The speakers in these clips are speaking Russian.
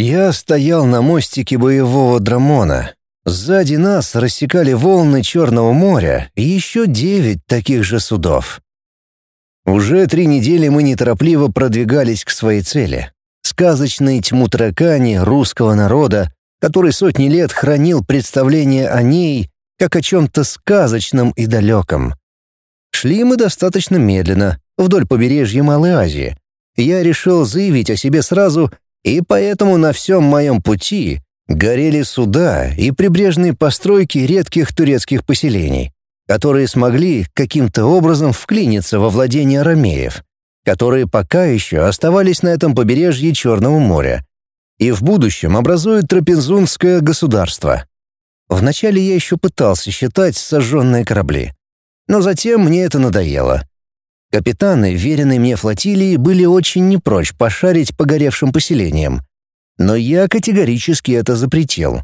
Я стоял на мостике боевого драмона. Сзади нас рассекали волны Черного моря и еще девять таких же судов. Уже три недели мы неторопливо продвигались к своей цели — сказочной тьму таракани русского народа, который сотни лет хранил представление о ней как о чем-то сказочном и далеком. Шли мы достаточно медленно, вдоль побережья Малой Азии. Я решил заявить о себе сразу, и поэтому на всем моем пути горели суда и прибрежные постройки редких турецких поселений, которые смогли каким-то образом вклиниться во владение ромеев, которые пока еще оставались на этом побережье Черного моря, и в будущем образуют Трапезунское государство. Вначале я еще пытался считать сожженные корабли. Но затем мне это надоело. Капитаны, веренные мне флотилии, были очень не прочь пошарить по горевшим поселениям. Но я категорически это запретил.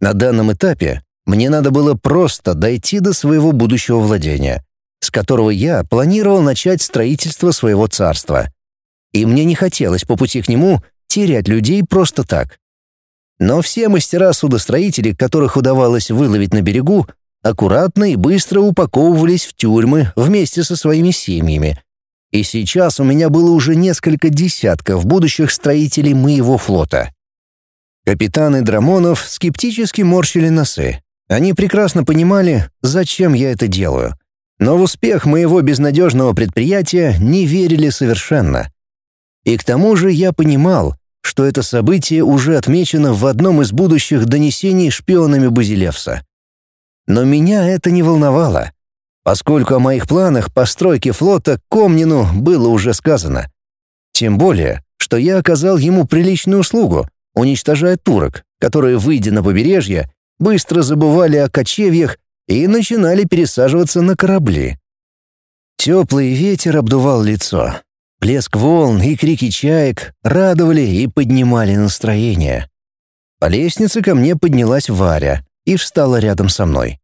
На данном этапе мне надо было просто дойти до своего будущего владения, с которого я планировал начать строительство своего царства. И мне не хотелось по пути к нему терять людей просто так. Но все мастера-судостроители, которых удавалось выловить на берегу, аккуратно и быстро упаковывались в тюрьмы вместе со своими семьями. И сейчас у меня было уже несколько десятков будущих строителей моего флота. Капитаны Драмонов скептически морщили носы. Они прекрасно понимали, зачем я это делаю. Но в успех моего безнадежного предприятия не верили совершенно. И к тому же я понимал, что это событие уже отмечено в одном из будущих донесений шпионами Базилевса. Но меня это не волновало, поскольку о моих планах постройки флота Комнину было уже сказано. Тем более, что я оказал ему приличную услугу, уничтожая турок, которые, выйдя на побережье, быстро забывали о кочевьях и начинали пересаживаться на корабли. Теплый ветер обдувал лицо, Плеск волн и крики чаек радовали и поднимали настроение. По лестнице ко мне поднялась Варя и встала рядом со мной.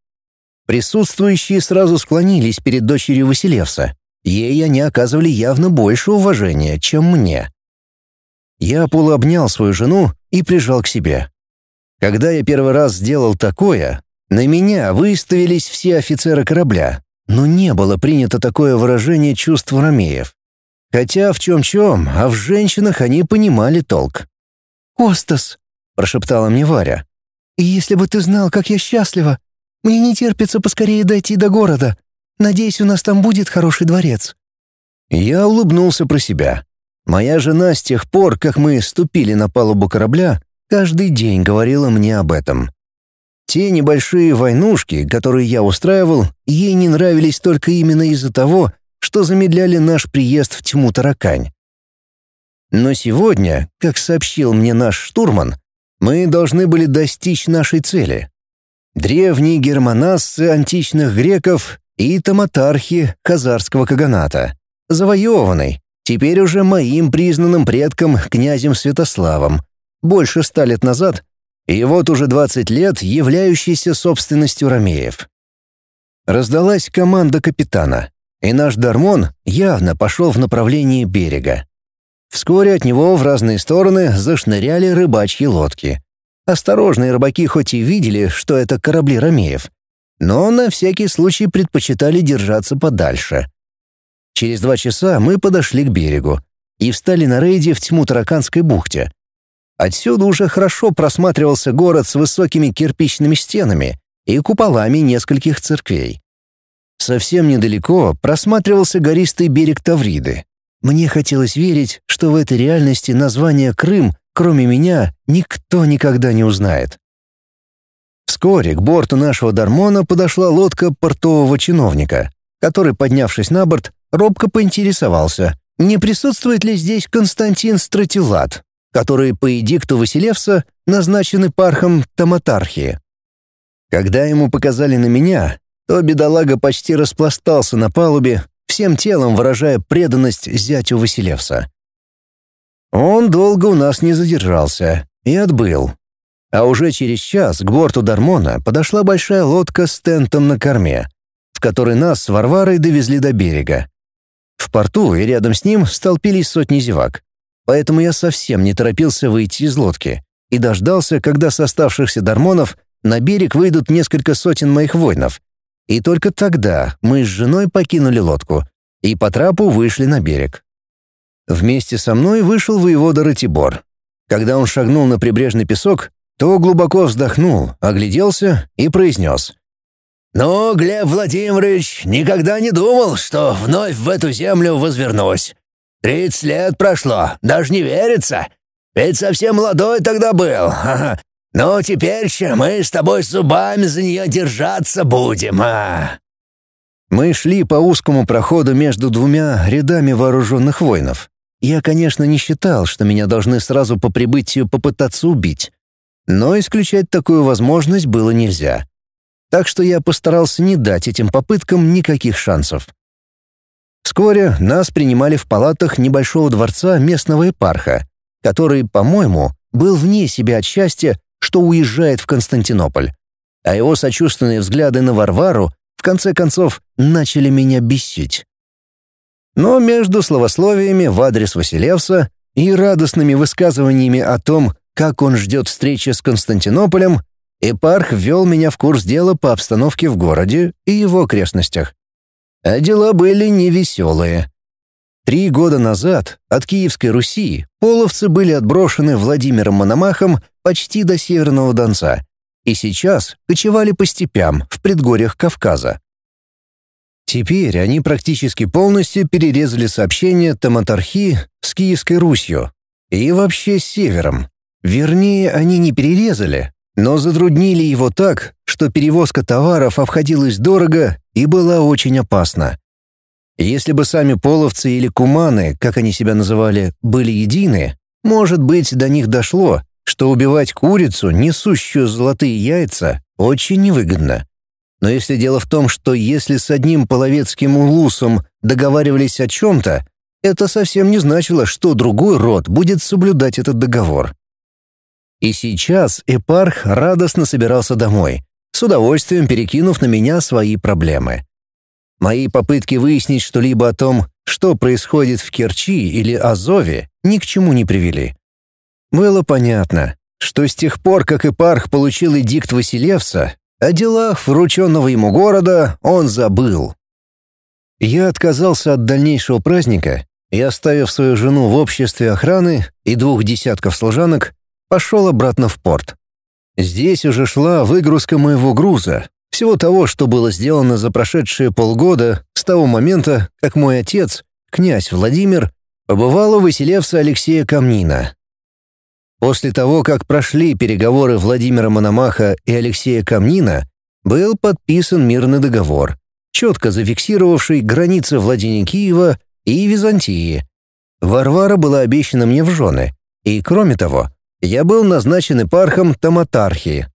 Присутствующие сразу склонились перед дочерью Василевса. Ей они оказывали явно больше уважения, чем мне. Я полуобнял свою жену и прижал к себе. Когда я первый раз сделал такое, на меня выставились все офицеры корабля, но не было принято такое выражение чувств ромеев. Хотя в чем-чем, а в женщинах они понимали толк. «Костас», — прошептала мне Варя, — «если бы ты знал, как я счастлива. Мне не терпится поскорее дойти до города. Надеюсь, у нас там будет хороший дворец». Я улыбнулся про себя. Моя жена с тех пор, как мы ступили на палубу корабля, каждый день говорила мне об этом. Те небольшие войнушки, которые я устраивал, ей не нравились только именно из-за того, что замедляли наш приезд в тьму таракань. Но сегодня, как сообщил мне наш штурман, мы должны были достичь нашей цели. Древние германасцы античных греков и томатархи хазарского каганата, завоеванный, теперь уже моим признанным предком князем Святославом, больше ста лет назад, и вот уже двадцать лет являющийся собственностью ромеев. Раздалась команда капитана и наш Дармон явно пошел в направлении берега. Вскоре от него в разные стороны зашныряли рыбачьи лодки. Осторожные рыбаки хоть и видели, что это корабли ромеев, но на всякий случай предпочитали держаться подальше. Через два часа мы подошли к берегу и встали на рейде в тьму Тараканской бухте. Отсюда уже хорошо просматривался город с высокими кирпичными стенами и куполами нескольких церквей. Совсем недалеко просматривался гористый берег Тавриды. Мне хотелось верить, что в этой реальности название Крым, кроме меня, никто никогда не узнает. Вскоре к борту нашего Дармона подошла лодка портового чиновника, который, поднявшись на борт, робко поинтересовался, не присутствует ли здесь Константин Стратилат, который по эдикту Василевса назначен пархом Таматархии. Когда ему показали на меня, то бедолага почти распластался на палубе, всем телом выражая преданность зятю Василевса. Он долго у нас не задержался и отбыл. А уже через час к борту Дармона подошла большая лодка с тентом на корме, в которой нас с Варварой довезли до берега. В порту и рядом с ним столпились сотни зевак, поэтому я совсем не торопился выйти из лодки, и дождался, когда с оставшихся дармонов на берег выйдут несколько сотен моих воинов. И только тогда мы с женой покинули лодку и по трапу вышли на берег. Вместе со мной вышел воевода Ратибор. Когда он шагнул на прибрежный песок, то глубоко вздохнул, огляделся и произнес. «Ну, Глеб Владимирович, никогда не думал, что вновь в эту землю возвернусь. Тридцать лет прошло, даже не верится. Ведь совсем молодой тогда был. Ага. Но теперь мы с тобой зубами за нее держаться будем, а!» Мы шли по узкому проходу между двумя рядами вооруженных воинов. Я, конечно, не считал, что меня должны сразу по прибытию попытаться убить. Но исключать такую возможность было нельзя. Так что я постарался не дать этим попыткам никаких шансов. Вскоре нас принимали в палатах небольшого дворца местного епарха, который, по-моему, был вне себя от счастья, что уезжает в Константинополь. А его сочувственные взгляды на Варвару в конце концов начали меня бесить. Но между словословиями в адрес Василевса и радостными высказываниями о том, как он ждет встречи с Константинополем, Эпарх ввел меня в курс дела по обстановке в городе и его окрестностях. А дела были невеселые. Три года назад от Киевской Руси половцы были отброшены Владимиром Мономахом почти до Северного Донца и сейчас кочевали по степям в предгорьях Кавказа. Теперь они практически полностью перерезали сообщение Таматархи с Киевской Русью и вообще с Севером. Вернее, они не перерезали, но затруднили его так, что перевозка товаров обходилась дорого и была очень опасна. Если бы сами половцы или куманы, как они себя называли, были едины, может быть, до них дошло, что убивать курицу, несущую золотые яйца, очень невыгодно. Но если дело в том, что если с одним половецким улусом договаривались о чем-то, это совсем не значило, что другой род будет соблюдать этот договор. И сейчас Эпарх радостно собирался домой, с удовольствием перекинув на меня свои проблемы. Мои попытки выяснить что-либо о том, что происходит в Керчи или Азове, ни к чему не привели. Было понятно, что с тех пор, как Ипарх получил эдикт Василевса, о делах врученного ему города он забыл. Я отказался от дальнейшего праздника и, оставив свою жену в обществе охраны и двух десятков служанок, пошел обратно в порт. Здесь уже шла выгрузка моего груза, всего того, что было сделано за прошедшие полгода с того момента, как мой отец, князь Владимир, побывал у Василевса Алексея Камнина. После того, как прошли переговоры Владимира Мономаха и Алексея Камнина, был подписан мирный договор, четко зафиксировавший границы владения Киева и Византии. Варвара была обещана мне в жены, и, кроме того, я был назначен епархом Таматархии,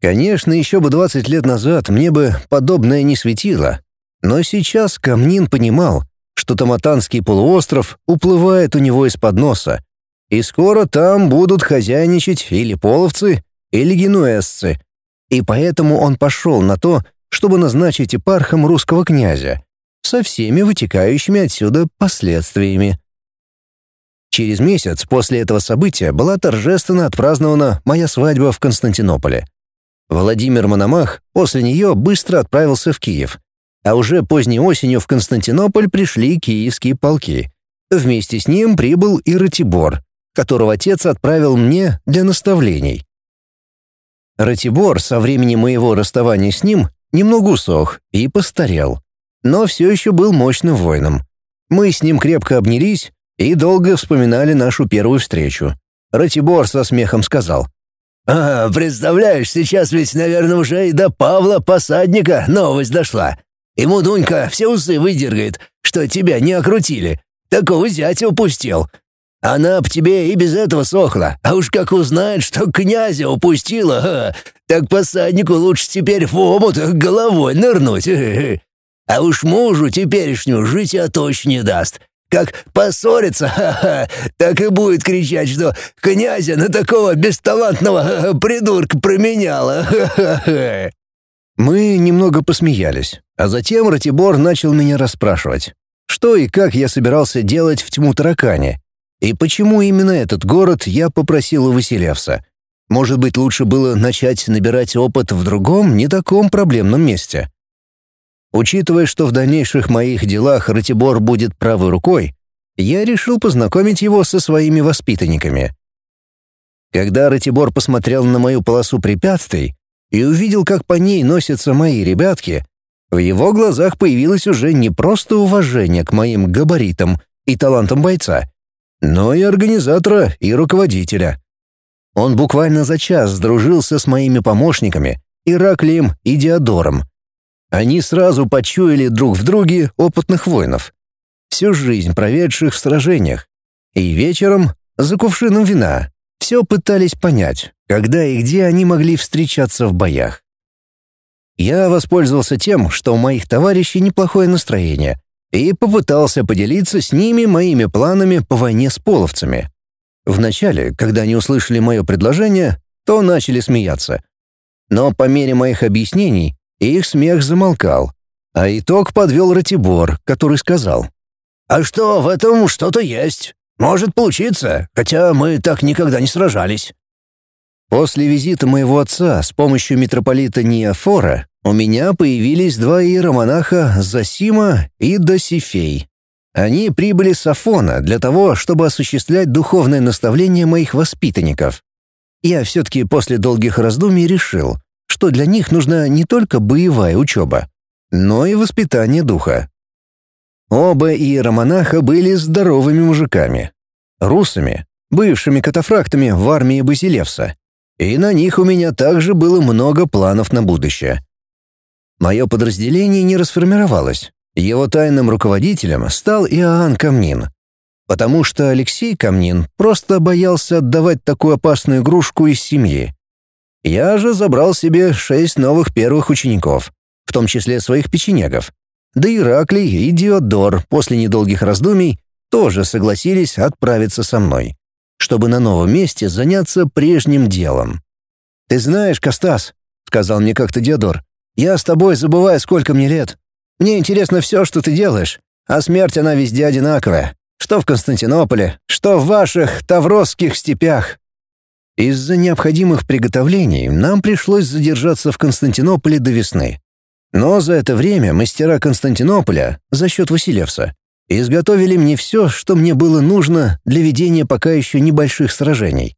Конечно, еще бы 20 лет назад мне бы подобное не светило, но сейчас Камнин понимал, что Таматанский полуостров уплывает у него из-под носа, и скоро там будут хозяйничать или половцы, или генуэзцы, и поэтому он пошел на то, чтобы назначить епархом русского князя, со всеми вытекающими отсюда последствиями. Через месяц после этого события была торжественно отпразднована моя свадьба в Константинополе. Владимир Мономах после нее быстро отправился в Киев, а уже поздней осенью в Константинополь пришли киевские полки. Вместе с ним прибыл и Ратибор, которого отец отправил мне для наставлений. Ратибор со времени моего расставания с ним немного усох и постарел, но все еще был мощным воином. Мы с ним крепко обнялись и долго вспоминали нашу первую встречу. Ратибор со смехом сказал — «А, представляешь, сейчас ведь, наверное, уже и до Павла Посадника новость дошла. Ему Дунька все усы выдергает, что тебя не окрутили. Такого зятя упустил. Она б тебе и без этого сохла, а уж как узнает, что князя упустила, а, так посаднику лучше теперь в омут головой нырнуть. А уж мужу теперешнюю жить точно не даст. Как поссорится, ха-ха, так и будет кричать, что князя на такого бесталантного придурка променяла. Ха-ха-ха. Мы немного посмеялись, а затем Ратибор начал меня расспрашивать, что и как я собирался делать в тьму таракане, и почему именно этот город я попросил у Василевса, Может быть, лучше было начать набирать опыт в другом, не таком проблемном месте. Учитывая, что в дальнейших моих делах Ратибор будет правой рукой, я решил познакомить его со своими воспитанниками. Когда Ратибор посмотрел на мою полосу препятствий и увидел, как по ней носятся мои ребятки, в его глазах появилось уже не просто уважение к моим габаритам и талантам бойца, но и организатора и руководителя. Он буквально за час сдружился с моими помощниками, Ираклием и Диодором. Они сразу почуяли друг в друге опытных воинов, всю жизнь проведших в сражениях. И вечером, за кувшином вина, все пытались понять, когда и где они могли встречаться в боях. Я воспользовался тем, что у моих товарищей неплохое настроение, и попытался поделиться с ними моими планами по войне с половцами. Вначале, когда они услышали мое предложение, то начали смеяться. Но по мере моих объяснений их смех замолкал, а итог подвел Ратибор, который сказал. «А что, в этом что-то есть. Может получиться, хотя мы так никогда не сражались». После визита моего отца с помощью митрополита Ниафора у меня появились два иеромонаха Засима и Досифей. Они прибыли с Афона для того, чтобы осуществлять духовное наставление моих воспитанников. Я все-таки после долгих раздумий решил, что для них нужна не только боевая учеба, но и воспитание духа. Оба иеромонаха были здоровыми мужиками, русами, бывшими катафрактами в армии Базилевса, и на них у меня также было много планов на будущее. Мое подразделение не расформировалось, его тайным руководителем стал Иоанн Камнин, потому что Алексей Камнин просто боялся отдавать такую опасную игрушку из семьи. Я же забрал себе шесть новых первых учеников, в том числе своих печенегов. Да Ираклий и Диодор после недолгих раздумий тоже согласились отправиться со мной, чтобы на новом месте заняться прежним делом. «Ты знаешь, Костас», — сказал мне как-то Диодор, — «я с тобой забываю, сколько мне лет. Мне интересно все, что ты делаешь, а смерть она везде одинаковая, что в Константинополе, что в ваших тавросских степях. Из-за необходимых приготовлений нам пришлось задержаться в Константинополе до весны. Но за это время мастера Константинополя, за счет Василевса, изготовили мне все, что мне было нужно для ведения пока еще небольших сражений.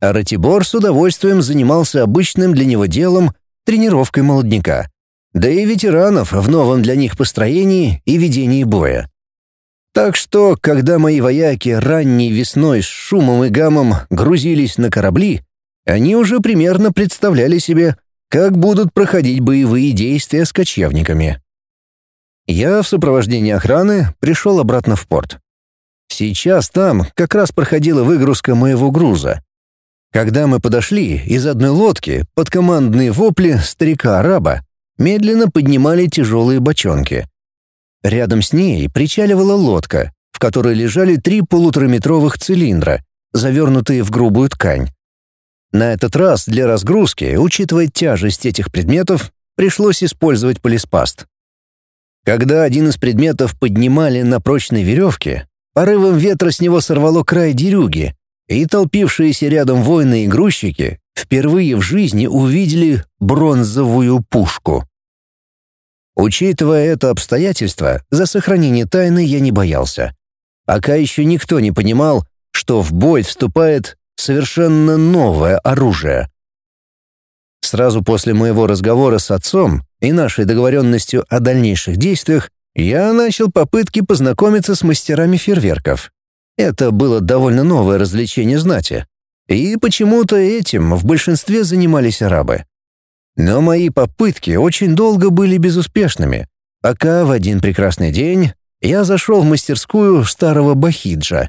А Ратибор с удовольствием занимался обычным для него делом — тренировкой молодняка да и ветеранов в новом для них построении и ведении боя. Так что, когда мои вояки ранней весной с шумом и гамом грузились на корабли, они уже примерно представляли себе, как будут проходить боевые действия с кочевниками. Я в сопровождении охраны пришел обратно в порт. Сейчас там как раз проходила выгрузка моего груза. Когда мы подошли, из одной лодки под командные вопли старика-араба медленно поднимали тяжелые бочонки. Рядом с ней причаливала лодка, в которой лежали три полутораметровых цилиндра, завернутые в грубую ткань. На этот раз для разгрузки, учитывая тяжесть этих предметов, пришлось использовать полиспаст. Когда один из предметов поднимали на прочной веревке, порывом ветра с него сорвало край дерюги, и толпившиеся рядом воины и грузчики впервые в жизни увидели бронзовую пушку. Учитывая это обстоятельство, за сохранение тайны я не боялся. Пока еще никто не понимал, что в бой вступает совершенно новое оружие. Сразу после моего разговора с отцом и нашей договоренностью о дальнейших действиях я начал попытки познакомиться с мастерами фейерверков. Это было довольно новое развлечение знати. И почему-то этим в большинстве занимались арабы. Но мои попытки очень долго были безуспешными, пока в один прекрасный день я зашел в мастерскую старого Бахиджа.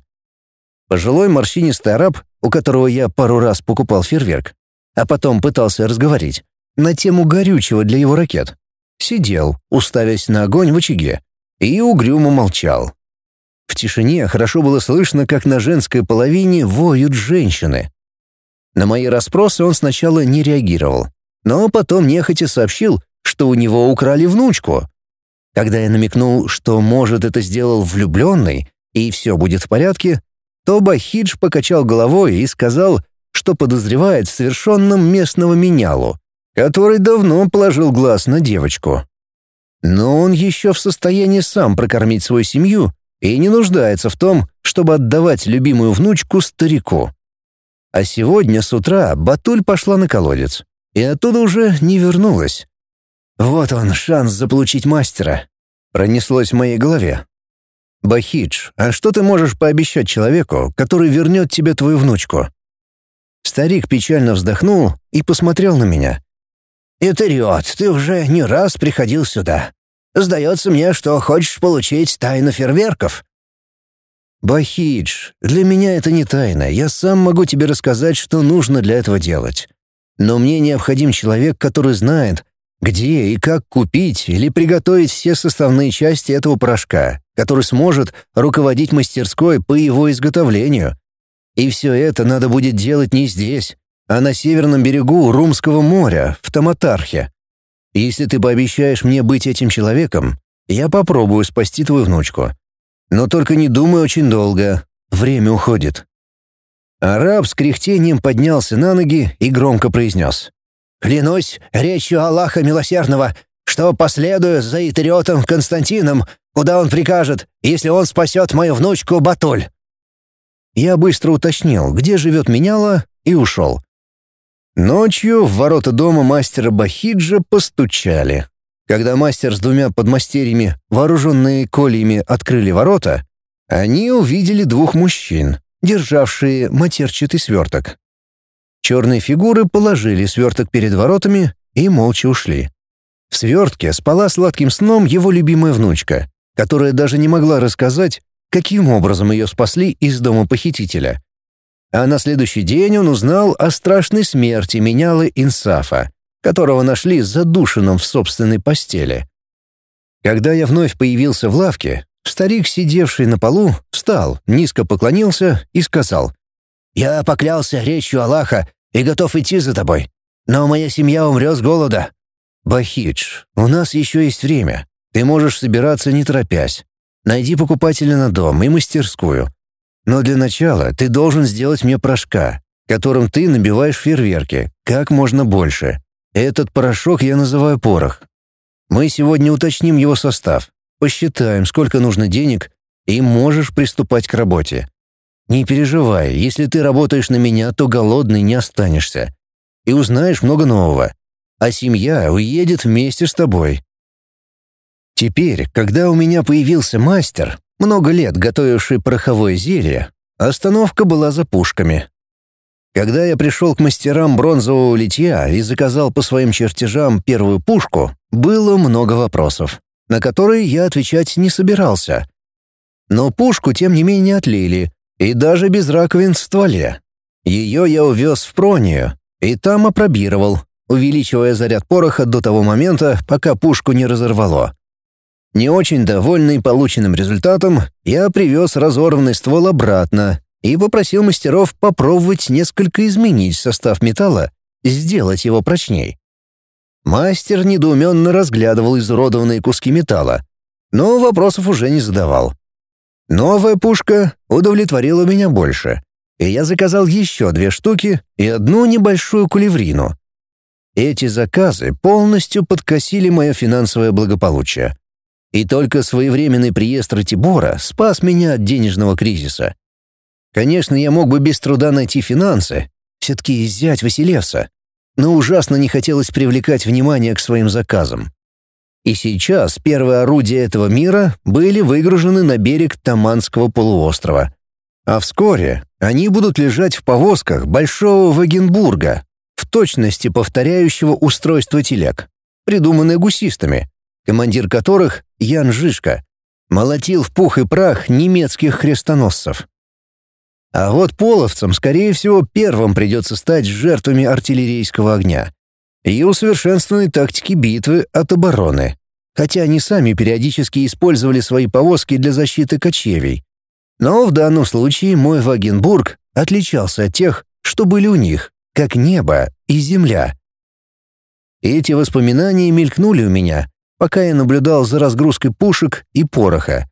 Пожилой морщинистый араб, у которого я пару раз покупал фейерверк, а потом пытался разговорить, на тему горючего для его ракет, сидел, уставясь на огонь в очаге, и угрюмо молчал. В тишине хорошо было слышно, как на женской половине воют женщины. На мои расспросы он сначала не реагировал, но потом нехотя сообщил, что у него украли внучку. Когда я намекнул, что, может, это сделал влюбленный, и все будет в порядке, то Бахидж покачал головой и сказал, что подозревает в совершенном местного менялу, который давно положил глаз на девочку. Но он еще в состоянии сам прокормить свою семью и не нуждается в том, чтобы отдавать любимую внучку старику. А сегодня с утра Батуль пошла на колодец, и оттуда уже не вернулась. Вот он, шанс заполучить мастера. Пронеслось в моей голове. «Бахидж, а что ты можешь пообещать человеку, который вернет тебе твою внучку?» Старик печально вздохнул и посмотрел на меня. «Этериот, ты уже не раз приходил сюда. Сдается мне, что хочешь получить тайну фейерверков». «Бахидж, для меня это не тайна. Я сам могу тебе рассказать, что нужно для этого делать. Но мне необходим человек, который знает, где и как купить или приготовить все составные части этого порошка, который сможет руководить мастерской по его изготовлению. И все это надо будет делать не здесь, а на северном берегу Румского моря, в Таматархе. Если ты пообещаешь мне быть этим человеком, я попробую спасти твою внучку. Но только не думай очень долго, время уходит». Араб с кряхтением поднялся на ноги и громко произнес. Клянусь речью Аллаха Милосердного, что последую за Итериотом Константином, куда он прикажет, если он спасет мою внучку Батуль». Я быстро уточнил, где живет меняла, и ушел. Ночью в ворота дома мастера Бахиджа постучали. Когда мастер с двумя подмастерьями, вооруженные кольями, открыли ворота, они увидели двух мужчин, державшие матерчатый сверток. Черные фигуры положили сверток перед воротами и молча ушли. В свертке спала сладким сном его любимая внучка, которая даже не могла рассказать, каким образом ее спасли из дома похитителя. А на следующий день он узнал о страшной смерти менялы Инсафа, которого нашли задушенным в собственной постели. Когда я вновь появился в лавке, старик, сидевший на полу, встал, низко поклонился и сказал я поклялся речью Аллаха и готов идти за тобой. Но моя семья умрет с голода. Бахидж, у нас еще есть время. Ты можешь собираться не торопясь. Найди покупателя на дом и мастерскую. Но для начала ты должен сделать мне порошка, которым ты набиваешь фейерверки, как можно больше. Этот порошок я называю порох. Мы сегодня уточним его состав, посчитаем, сколько нужно денег, и можешь приступать к работе. Не переживай, если ты работаешь на меня, то голодный не останешься. И узнаешь много нового. А семья уедет вместе с тобой. Теперь, когда у меня появился мастер, много лет готовивший пороховое зелье, остановка была за пушками. Когда я пришел к мастерам бронзового литья и заказал по своим чертежам первую пушку, было много вопросов, на которые я отвечать не собирался. Но пушку, тем не менее, отлили, и даже без раковин в стволе. Ее я увез в Пронию и там опробировал, увеличивая заряд пороха до того момента, пока пушку не разорвало. Не очень довольный полученным результатом, я привез разорванный ствол обратно и попросил мастеров попробовать несколько изменить состав металла, сделать его прочней. Мастер недоуменно разглядывал изуродованные куски металла, но вопросов уже не задавал. Новая пушка удовлетворила меня больше, и я заказал еще две штуки и одну небольшую кулеврину. Эти заказы полностью подкосили мое финансовое благополучие. И только своевременный приезд Ратибора спас меня от денежного кризиса. Конечно, я мог бы без труда найти финансы, все-таки изъять Василевса, но ужасно не хотелось привлекать внимание к своим заказам. И сейчас первые орудия этого мира были выгружены на берег Таманского полуострова. А вскоре они будут лежать в повозках Большого Вагенбурга, в точности повторяющего устройство телег, придуманное гусистами, командир которых, Ян Жишка, молотил в пух и прах немецких хрестоносцев. А вот половцам, скорее всего, первым придется стать жертвами артиллерийского огня и усовершенствованной тактики битвы от обороны, хотя они сами периодически использовали свои повозки для защиты кочевий. Но в данном случае мой Вагенбург отличался от тех, что были у них, как небо и земля. Эти воспоминания мелькнули у меня, пока я наблюдал за разгрузкой пушек и пороха.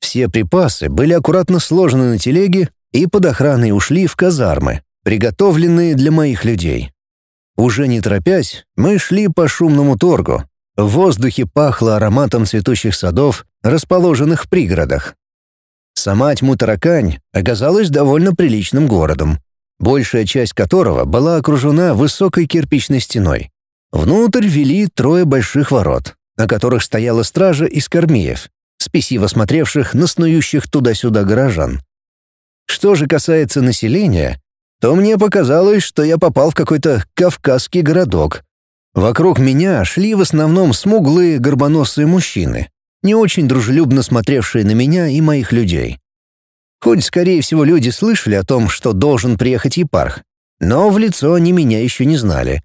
Все припасы были аккуратно сложены на телеге и под охраной ушли в казармы, приготовленные для моих людей. Уже не торопясь, мы шли по шумному торгу. В воздухе пахло ароматом цветущих садов, расположенных в пригородах. Сама Тьму-Таракань оказалась довольно приличным городом, большая часть которого была окружена высокой кирпичной стеной. Внутрь вели трое больших ворот, на которых стояла стража из кормеев, спесиво смотревших на снующих туда-сюда горожан. Что же касается населения, то мне показалось, что я попал в какой-то кавказский городок. Вокруг меня шли в основном смуглые горбоносые мужчины, не очень дружелюбно смотревшие на меня и моих людей. Хоть, скорее всего, люди слышали о том, что должен приехать епарх, но в лицо они меня еще не знали,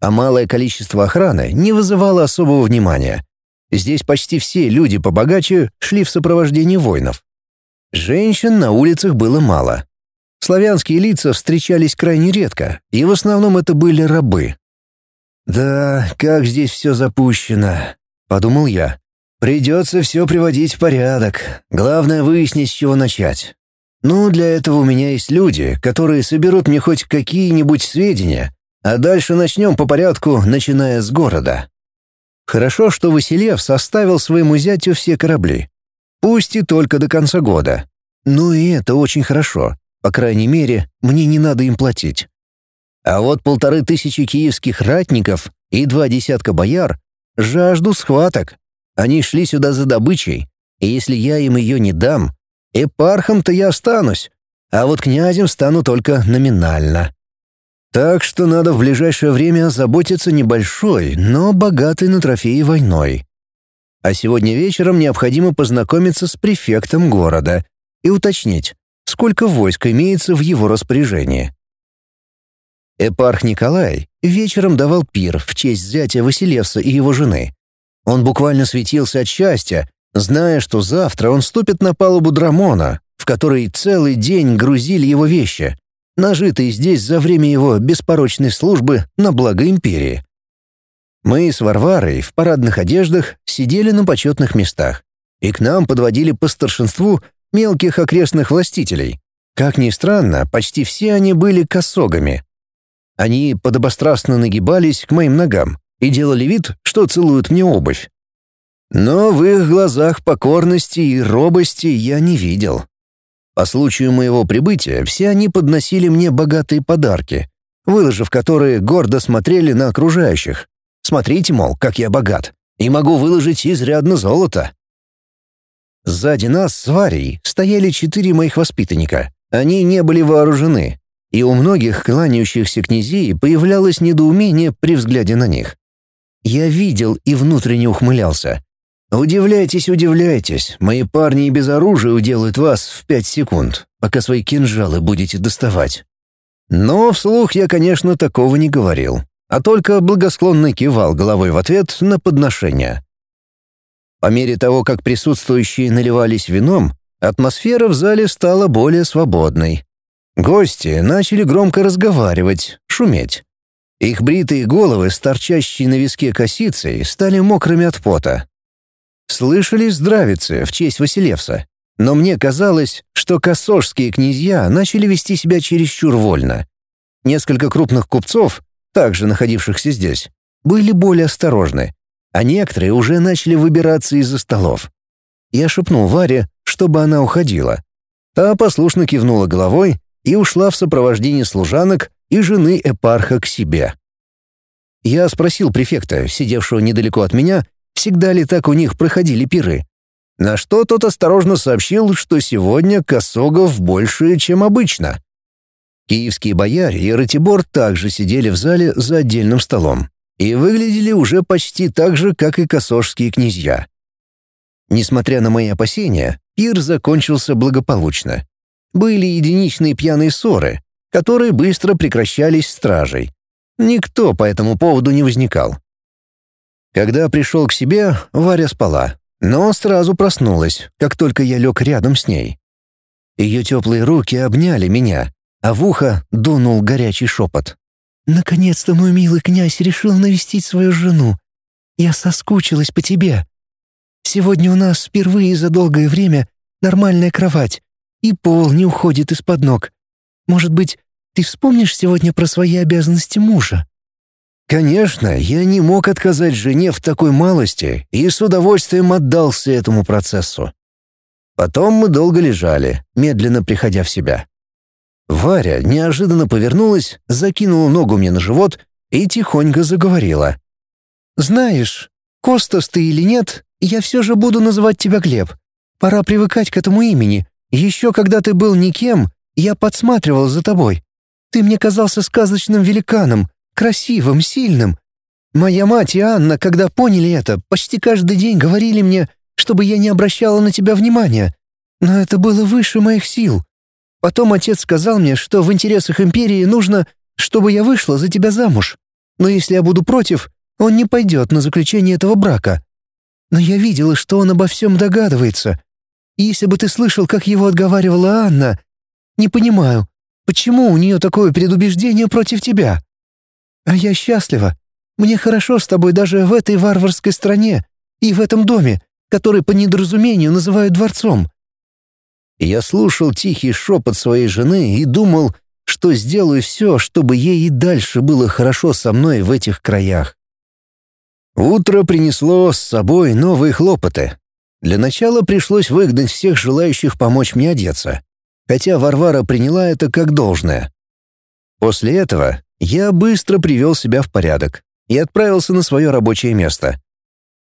а малое количество охраны не вызывало особого внимания. Здесь почти все люди побогаче шли в сопровождении воинов. Женщин на улицах было мало. Славянские лица встречались крайне редко, и в основном это были рабы. «Да, как здесь все запущено», — подумал я. «Придется все приводить в порядок. Главное выяснить, с чего начать. Ну, для этого у меня есть люди, которые соберут мне хоть какие-нибудь сведения, а дальше начнем по порядку, начиная с города. Хорошо, что Василев составил своему зятю все корабли. Пусть и только до конца года. Ну и это очень хорошо. По крайней мере, мне не надо им платить. А вот полторы тысячи киевских ратников и два десятка бояр жаждут схваток. Они шли сюда за добычей, и если я им ее не дам, Эпархом-то я останусь, а вот князем стану только номинально. Так что надо в ближайшее время заботиться небольшой, но богатой на трофеи войной. А сегодня вечером необходимо познакомиться с префектом города и уточнить, сколько войск имеется в его распоряжении. Эпарх Николай вечером давал пир в честь зятя Василевса и его жены. Он буквально светился от счастья, зная, что завтра он ступит на палубу Драмона, в которой целый день грузили его вещи, нажитые здесь за время его беспорочной службы на благо империи. Мы с Варварой в парадных одеждах сидели на почетных местах, и к нам подводили по старшинству мелких окрестных властителей. Как ни странно, почти все они были косогами. Они подобострастно нагибались к моим ногам и делали вид, что целуют мне обувь. Но в их глазах покорности и робости я не видел. По случаю моего прибытия все они подносили мне богатые подарки, выложив которые гордо смотрели на окружающих. Смотрите, мол, как я богат, и могу выложить изрядно золота. Сзади нас с Варей стояли четыре моих воспитанника. Они не были вооружены, и у многих кланяющихся князей появлялось недоумение при взгляде на них. Я видел и внутренне ухмылялся. «Удивляйтесь, удивляйтесь, мои парни и без оружия уделают вас в пять секунд, пока свои кинжалы будете доставать». Но вслух я, конечно, такого не говорил, а только благосклонно кивал головой в ответ на подношение. По мере того, как присутствующие наливались вином, атмосфера в зале стала более свободной. Гости начали громко разговаривать, шуметь. Их бритые головы с торчащей на виске косицей стали мокрыми от пота. Слышались здравицы в честь Василевса, но мне казалось, что косожские князья начали вести себя чересчур вольно. Несколько крупных купцов, также находившихся здесь, были более осторожны, а некоторые уже начали выбираться из-за столов. Я шепнул Варе, чтобы она уходила. Та послушно кивнула головой и ушла в сопровождении служанок и жены Эпарха к себе. Я спросил префекта, сидевшего недалеко от меня, всегда ли так у них проходили пиры. На что тот осторожно сообщил, что сегодня косогов больше, чем обычно. Киевские бояре и Ратибор также сидели в зале за отдельным столом и выглядели уже почти так же, как и косожские князья. Несмотря на мои опасения, пир закончился благополучно. Были единичные пьяные ссоры, которые быстро прекращались стражей. Никто по этому поводу не возникал. Когда пришел к себе, Варя спала, но сразу проснулась, как только я лег рядом с ней. Ее теплые руки обняли меня, а в ухо дунул горячий шепот. «Наконец-то мой милый князь решил навестить свою жену. Я соскучилась по тебе. Сегодня у нас впервые за долгое время нормальная кровать, и пол не уходит из-под ног. Может быть, ты вспомнишь сегодня про свои обязанности мужа?» Конечно, я не мог отказать жене в такой малости и с удовольствием отдался этому процессу. Потом мы долго лежали, медленно приходя в себя. Варя неожиданно повернулась, закинула ногу мне на живот и тихонько заговорила. «Знаешь, Костас ты или нет, я все же буду называть тебя Глеб. Пора привыкать к этому имени. Еще когда ты был никем, я подсматривал за тобой. Ты мне казался сказочным великаном, красивым, сильным. Моя мать и Анна, когда поняли это, почти каждый день говорили мне, чтобы я не обращала на тебя внимания. Но это было выше моих сил. Потом отец сказал мне, что в интересах империи нужно, чтобы я вышла за тебя замуж. Но если я буду против, он не пойдет на заключение этого брака. Но я видела, что он обо всем догадывается. И если бы ты слышал, как его отговаривала Анна, не понимаю, почему у нее такое предубеждение против тебя?» А я счастлива. Мне хорошо с тобой даже в этой варварской стране и в этом доме, который по недоразумению называют дворцом». Я слушал тихий шепот своей жены и думал, что сделаю все, чтобы ей и дальше было хорошо со мной в этих краях. Утро принесло с собой новые хлопоты. Для начала пришлось выгнать всех желающих помочь мне одеться, хотя Варвара приняла это как должное. После этого я быстро привел себя в порядок и отправился на свое рабочее место.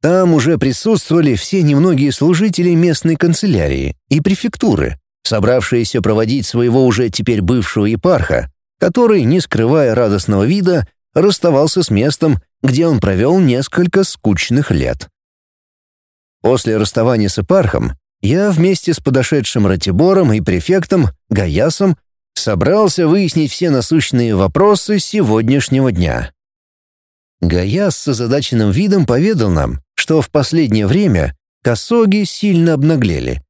Там уже присутствовали все немногие служители местной канцелярии и префектуры, собравшиеся проводить своего уже теперь бывшего епарха, который, не скрывая радостного вида, расставался с местом, где он провел несколько скучных лет. После расставания с епархом я вместе с подошедшим Ратибором и префектом Гаясом собрался выяснить все насущные вопросы сегодняшнего дня. Гаяс с озадаченным видом поведал нам, что в последнее время косоги сильно обнаглели.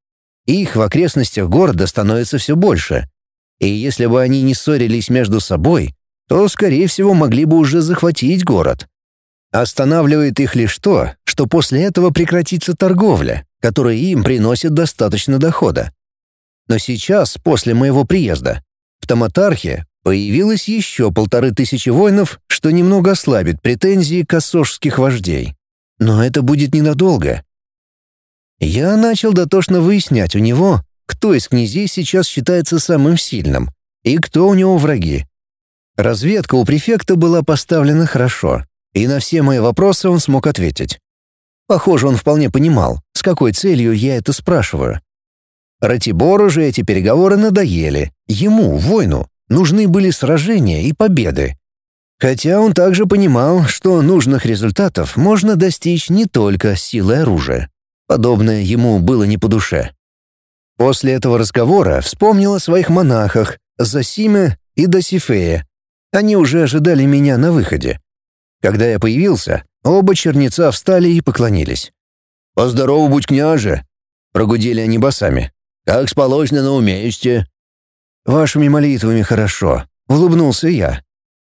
Их в окрестностях города становится все больше. И если бы они не ссорились между собой, то, скорее всего, могли бы уже захватить город. Останавливает их лишь то, что после этого прекратится торговля, которая им приносит достаточно дохода. Но сейчас, после моего приезда, в Таматархе появилось еще полторы тысячи воинов, что немного ослабит претензии косожских вождей. Но это будет ненадолго. Я начал дотошно выяснять у него, кто из князей сейчас считается самым сильным и кто у него враги. Разведка у префекта была поставлена хорошо, и на все мои вопросы он смог ответить. Похоже, он вполне понимал, с какой целью я это спрашиваю. Ратибору же эти переговоры надоели. Ему, воину, нужны были сражения и победы. Хотя он также понимал, что нужных результатов можно достичь не только силой оружия. Подобное ему было не по душе. После этого разговора вспомнил о своих монахах, Засиме и Досифея. Они уже ожидали меня на выходе. Когда я появился, оба черница встали и поклонились. «Поздорово будь, княже!» — прогудели они басами. Как спалось на уместе?» «Вашими молитвами хорошо», — улыбнулся я.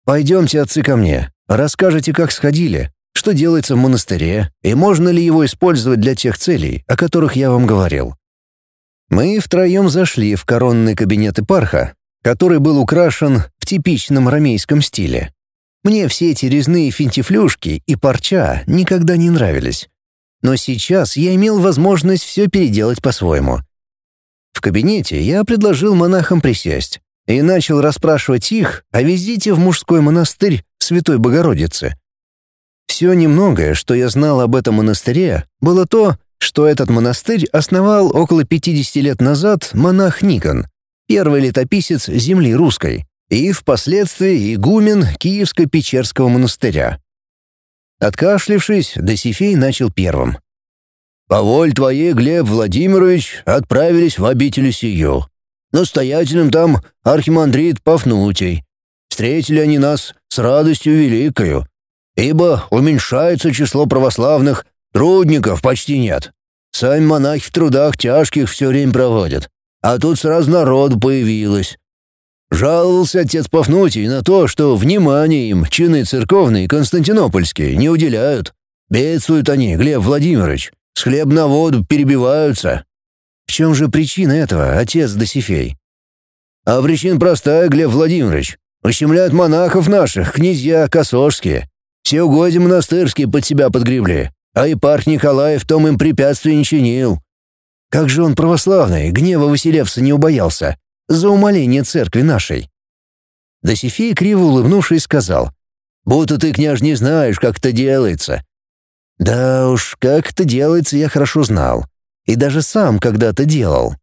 «Пойдемте, отцы, ко мне. Расскажите, как сходили, что делается в монастыре, и можно ли его использовать для тех целей, о которых я вам говорил». Мы втроем зашли в коронный кабинет Ипарха, который был украшен в типичном ромейском стиле. Мне все эти резные финтифлюшки и парча никогда не нравились. Но сейчас я имел возможность все переделать по-своему. В кабинете я предложил монахам присесть и начал расспрашивать их о визите в мужской монастырь Святой Богородицы. Все немногое, что я знал об этом монастыре, было то, что этот монастырь основал около 50 лет назад монах Никон, первый летописец земли русской, и впоследствии игумен Киевско-Печерского монастыря. Откашлившись, Досифей начал первым. По воле твоей, Глеб Владимирович, отправились в обитель сию. Настоятелем там архимандрит Пафнутий. Встретили они нас с радостью великою, ибо уменьшается число православных, трудников почти нет. Сами монахи в трудах тяжких все время проводят, а тут сразу народу появилось. Жаловался отец Пафнутий на то, что внимания им чины церковные константинопольские не уделяют. Бедствуют они, Глеб Владимирович. С хлеб на воду перебиваются. В чем же причина этого, отец Досифей? А причина простая, Глеб Владимирович. Ущемляют монахов наших, князья косожские. Все угодья монастырские под себя подгребли, а епарх Николай в том им препятствий не чинил. Как же он православный, гнева Василевса не убоялся, за умоление церкви нашей. Досифей, криво улыбнувшись, сказал, «Будто ты, княж, не знаешь, как это делается». Да уж, как это делается, я хорошо знал. И даже сам когда-то делал.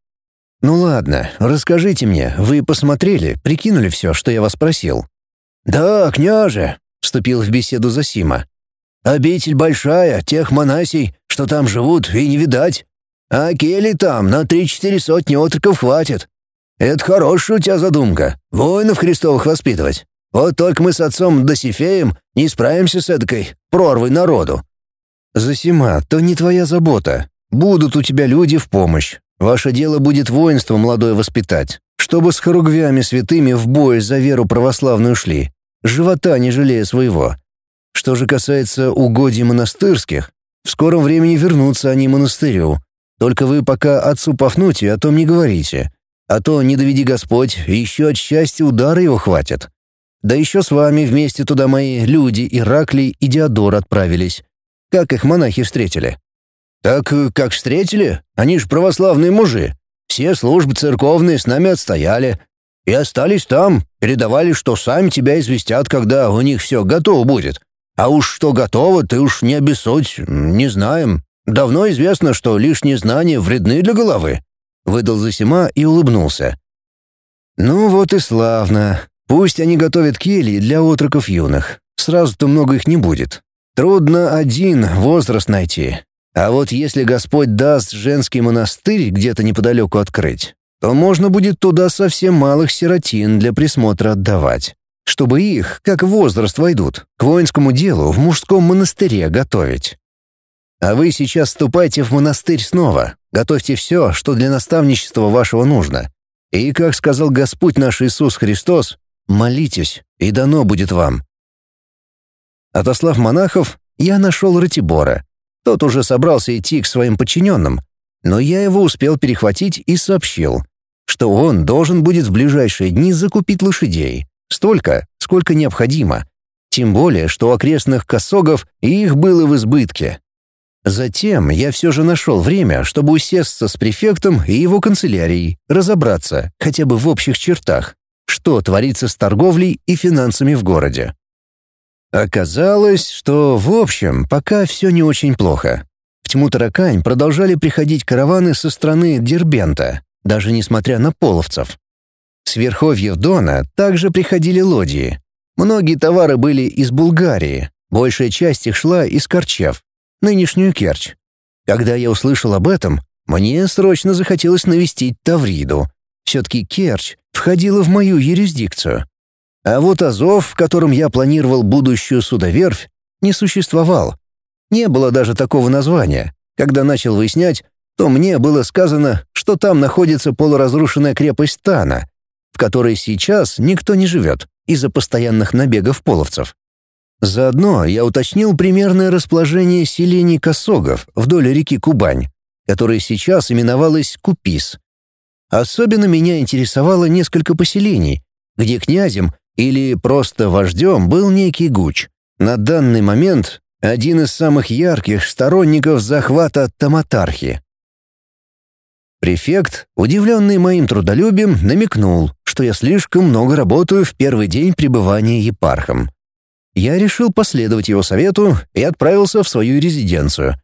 Ну ладно, расскажите мне, вы посмотрели, прикинули все, что я вас просил? Да, княже, вступил в беседу Засима. Обитель большая, тех монасей, что там живут, и не видать. А кели там на три-четыре сотни отроков хватит. Это хорошая у тебя задумка, воинов христовых воспитывать. Вот только мы с отцом Досифеем не справимся с этой прорвой народу. Засима, то не твоя забота. Будут у тебя люди в помощь. Ваше дело будет воинство молодое воспитать, чтобы с хоругвями святыми в бой за веру православную шли, живота не жалея своего. Что же касается угодий монастырских, в скором времени вернутся они монастырю. Только вы пока отцу Пафнутию о том не говорите. А то, не доведи Господь, еще от счастья удара его хватит. Да еще с вами вместе туда мои люди Ираклий и Диодор отправились. Как их монахи встретили?» «Так э, как встретили? Они ж православные мужи. Все службы церковные с нами отстояли. И остались там, передавали, что сами тебя известят, когда у них все готово будет. А уж что готово, ты уж не обессудь, не знаем. Давно известно, что лишние знания вредны для головы выдал Засима и улыбнулся. «Ну вот и славно. Пусть они готовят кельи для отроков юных. Сразу-то много их не будет. Трудно один возраст найти. А вот если Господь даст женский монастырь где-то неподалеку открыть, то можно будет туда совсем малых сиротин для присмотра отдавать, чтобы их, как возраст войдут, к воинскому делу в мужском монастыре готовить. А вы сейчас ступайте в монастырь снова, готовьте все, что для наставничества вашего нужно. И, как сказал Господь наш Иисус Христос, молитесь, и дано будет вам». Отослав монахов, я нашел Ратибора. Тот уже собрался идти к своим подчиненным, но я его успел перехватить и сообщил, что он должен будет в ближайшие дни закупить лошадей, столько, сколько необходимо, тем более, что у окрестных косогов их было в избытке. Затем я все же нашел время, чтобы усесться с префектом и его канцелярией, разобраться, хотя бы в общих чертах, что творится с торговлей и финансами в городе. Оказалось, что, в общем, пока все не очень плохо. В Тьму-Таракань продолжали приходить караваны со стороны Дербента, даже несмотря на половцев. С верховьев Дона также приходили лодии. Многие товары были из Булгарии, большая часть их шла из Корчев, нынешнюю Керчь. Когда я услышал об этом, мне срочно захотелось навестить Тавриду. Все-таки Керчь входила в мою юрисдикцию. А вот Азов, в котором я планировал будущую судоверфь, не существовал. Не было даже такого названия. Когда начал выяснять, то мне было сказано, что там находится полуразрушенная крепость Тана, в которой сейчас никто не живет из-за постоянных набегов половцев. Заодно я уточнил примерное расположение селений Косогов вдоль реки Кубань, которая сейчас именовалась Купис. Особенно меня интересовало несколько поселений, где князем или просто вождем был некий Гуч. На данный момент один из самых ярких сторонников захвата Таматархи. Префект, удивленный моим трудолюбием, намекнул, что я слишком много работаю в первый день пребывания епархом я решил последовать его совету и отправился в свою резиденцию.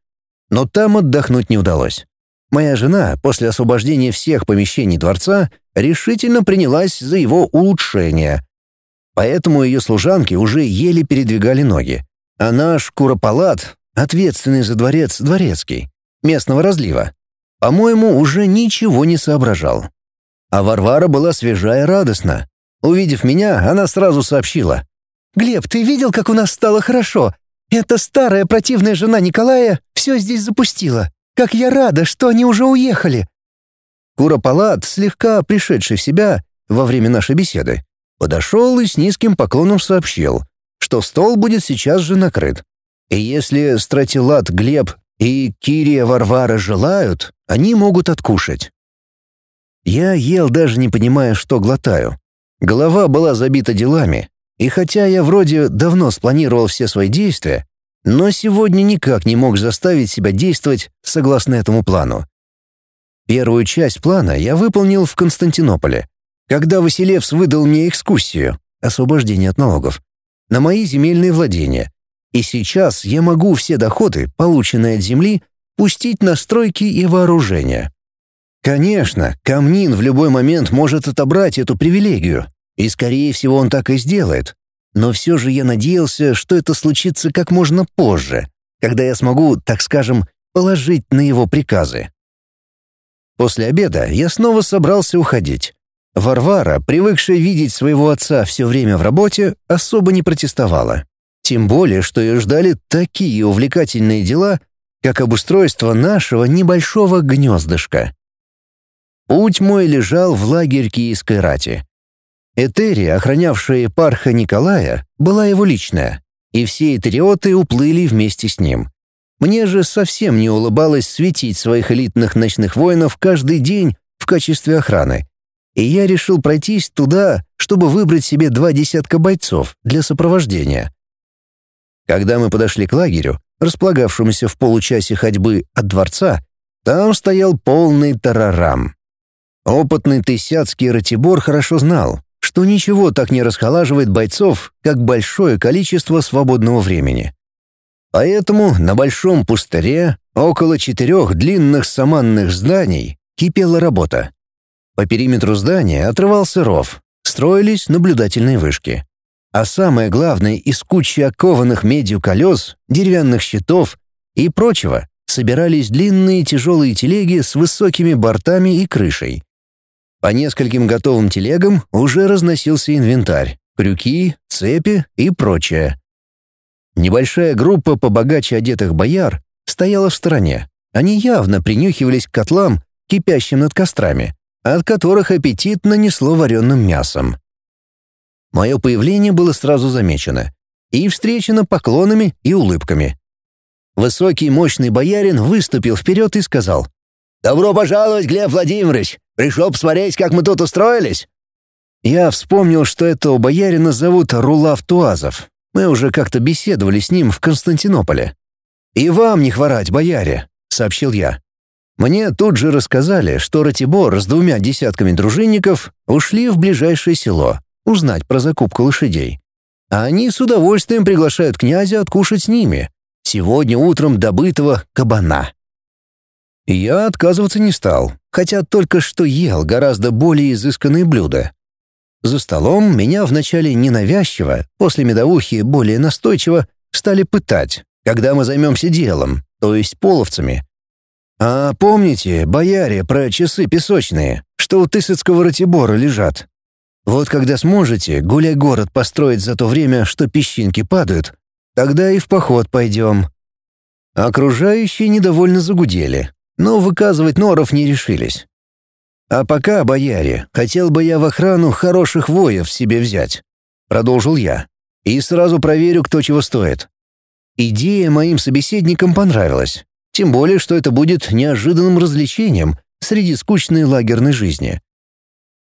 Но там отдохнуть не удалось. Моя жена после освобождения всех помещений дворца решительно принялась за его улучшение. Поэтому ее служанки уже еле передвигали ноги. А наш Куропалат, ответственный за дворец дворецкий, местного разлива, по-моему, уже ничего не соображал. А Варвара была свежая и радостна. Увидев меня, она сразу сообщила. «Глеб, ты видел, как у нас стало хорошо? Эта старая противная жена Николая все здесь запустила. Как я рада, что они уже уехали!» Куропалат, слегка пришедший в себя во время нашей беседы, подошел и с низким поклоном сообщил, что стол будет сейчас же накрыт. И если Стратилат Глеб и Кирия Варвара желают, они могут откушать. Я ел даже не понимая, что глотаю. Голова была забита делами, и хотя я вроде давно спланировал все свои действия, но сегодня никак не мог заставить себя действовать согласно этому плану. Первую часть плана я выполнил в Константинополе, когда Василевс выдал мне экскурсию освобождение от налогов на мои земельные владения, и сейчас я могу все доходы, полученные от земли, пустить на стройки и вооружение. Конечно, Камнин в любой момент может отобрать эту привилегию, и, скорее всего, он так и сделает. Но все же я надеялся, что это случится как можно позже, когда я смогу, так скажем, положить на его приказы. После обеда я снова собрался уходить. Варвара, привыкшая видеть своего отца все время в работе, особо не протестовала. Тем более, что ее ждали такие увлекательные дела, как обустройство нашего небольшого гнездышка. Путь мой лежал в лагерь Киевской рати. Этерия, охранявшая парха Николая, была его личная, и все этериоты уплыли вместе с ним. Мне же совсем не улыбалось светить своих элитных ночных воинов каждый день в качестве охраны, и я решил пройтись туда, чтобы выбрать себе два десятка бойцов для сопровождения. Когда мы подошли к лагерю, располагавшемуся в получасе ходьбы от дворца, там стоял полный тарарам. Опытный тысяцкий Ратибор хорошо знал, что ничего так не расхолаживает бойцов, как большое количество свободного времени. Поэтому на большом пустыре, около четырех длинных саманных зданий, кипела работа. По периметру здания отрывался ров, строились наблюдательные вышки. А самое главное, из кучи окованных медью колес, деревянных щитов и прочего собирались длинные тяжелые телеги с высокими бортами и крышей. По нескольким готовым телегам уже разносился инвентарь, крюки, цепи и прочее. Небольшая группа побогаче одетых бояр стояла в стороне. Они явно принюхивались к котлам, кипящим над кострами, от которых аппетит нанесло вареным мясом. Мое появление было сразу замечено и встречено поклонами и улыбками. Высокий мощный боярин выступил вперед и сказал «Добро пожаловать, Глеб Владимирович! Пришел посмотреть, как мы тут устроились?» Я вспомнил, что этого боярина зовут Рулав Туазов. Мы уже как-то беседовали с ним в Константинополе. «И вам не хворать, бояре», — сообщил я. Мне тут же рассказали, что Ратибор с двумя десятками дружинников ушли в ближайшее село узнать про закупку лошадей. А они с удовольствием приглашают князя откушать с ними. Сегодня утром добытого кабана. Я отказываться не стал, хотя только что ел гораздо более изысканные блюда. За столом меня вначале ненавязчиво, после медовухи более настойчиво, стали пытать, когда мы займемся делом, то есть половцами. А помните, бояре, про часы песочные, что у Тысяцкого Ратибора лежат? Вот когда сможете гуляй-город построить за то время, что песчинки падают, тогда и в поход пойдем». Окружающие недовольно загудели, но выказывать норов не решились. «А пока, бояре, хотел бы я в охрану хороших воев себе взять», — продолжил я, — «и сразу проверю, кто чего стоит». Идея моим собеседникам понравилась, тем более, что это будет неожиданным развлечением среди скучной лагерной жизни.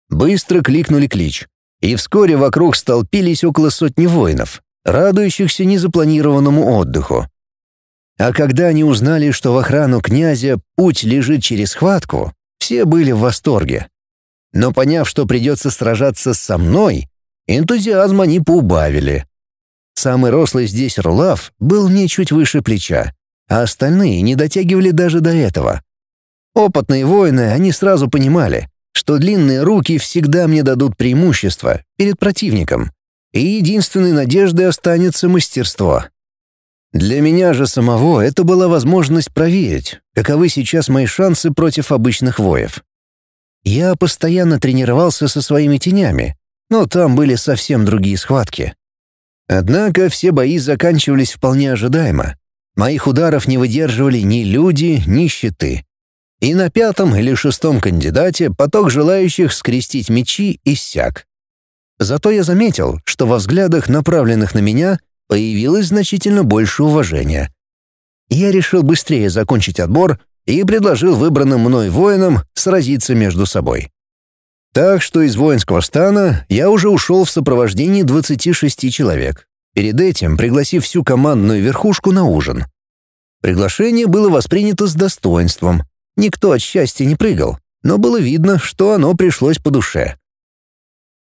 Быстро кликнули клич, и вскоре вокруг столпились около сотни воинов, радующихся незапланированному отдыху. А когда они узнали, что в охрану князя путь лежит через схватку, все были в восторге. Но поняв, что придется сражаться со мной, энтузиазм они поубавили. Самый рослый здесь Рулав был не чуть выше плеча, а остальные не дотягивали даже до этого. Опытные воины, они сразу понимали, что длинные руки всегда мне дадут преимущество перед противником, и единственной надеждой останется мастерство. Для меня же самого это была возможность проверить, каковы сейчас мои шансы против обычных воев. Я постоянно тренировался со своими тенями, но там были совсем другие схватки. Однако все бои заканчивались вполне ожидаемо. Моих ударов не выдерживали ни люди, ни щиты и на пятом или шестом кандидате поток желающих скрестить мечи иссяк. Зато я заметил, что во взглядах, направленных на меня, появилось значительно больше уважения. Я решил быстрее закончить отбор и предложил выбранным мной воинам сразиться между собой. Так что из воинского стана я уже ушел в сопровождении 26 человек, перед этим пригласив всю командную верхушку на ужин. Приглашение было воспринято с достоинством. Никто от счастья не прыгал, но было видно, что оно пришлось по душе.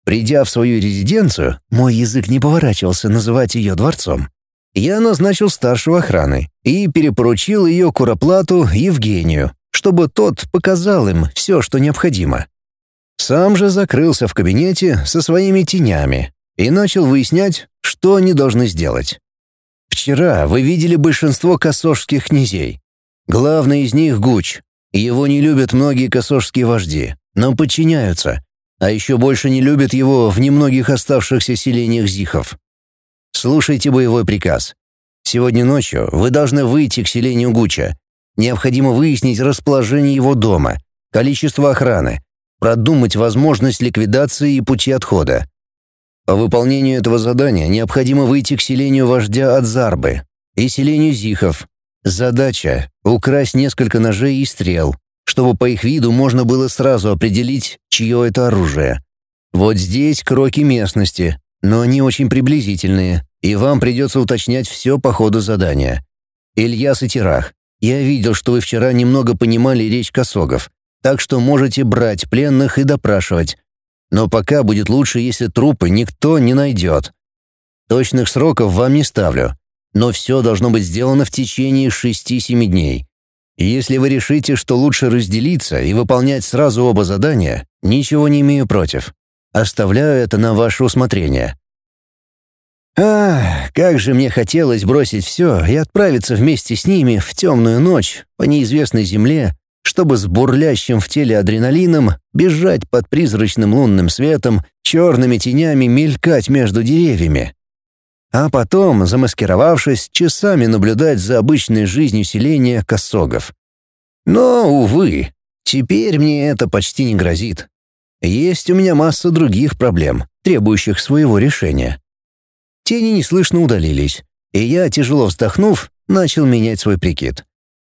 Придя в свою резиденцию, мой язык не поворачивался называть ее дворцом. Я назначил старшего охраны и перепоручил ее куроплату Евгению, чтобы тот показал им все, что необходимо. Сам же закрылся в кабинете со своими тенями и начал выяснять, что они должны сделать. Вчера вы видели большинство косожских князей. Главный из них — Гуч. Его не любят многие косожские вожди, но подчиняются, а еще больше не любят его в немногих оставшихся селениях зихов. Слушайте боевой приказ. Сегодня ночью вы должны выйти к селению Гуча. Необходимо выяснить расположение его дома, количество охраны, продумать возможность ликвидации и пути отхода. По выполнению этого задания необходимо выйти к селению вождя Адзарбы и селению Зихов. Задача — украсть несколько ножей и стрел, чтобы по их виду можно было сразу определить, чье это оружие. Вот здесь кроки местности, но они очень приблизительные, и вам придется уточнять все по ходу задания. Ильяс и Тирах, я видел, что вы вчера немного понимали речь косогов, так что можете брать пленных и допрашивать. Но пока будет лучше, если трупы никто не найдет. Точных сроков вам не ставлю, но все должно быть сделано в течение 6-7 дней. Если вы решите, что лучше разделиться и выполнять сразу оба задания, ничего не имею против. Оставляю это на ваше усмотрение. Ах, как же мне хотелось бросить все и отправиться вместе с ними в темную ночь по неизвестной земле, чтобы с бурлящим в теле адреналином бежать под призрачным лунным светом, черными тенями мелькать между деревьями а потом, замаскировавшись, часами наблюдать за обычной жизнью селения косогов. Но, увы, теперь мне это почти не грозит. Есть у меня масса других проблем, требующих своего решения. Тени неслышно удалились, и я, тяжело вздохнув, начал менять свой прикид.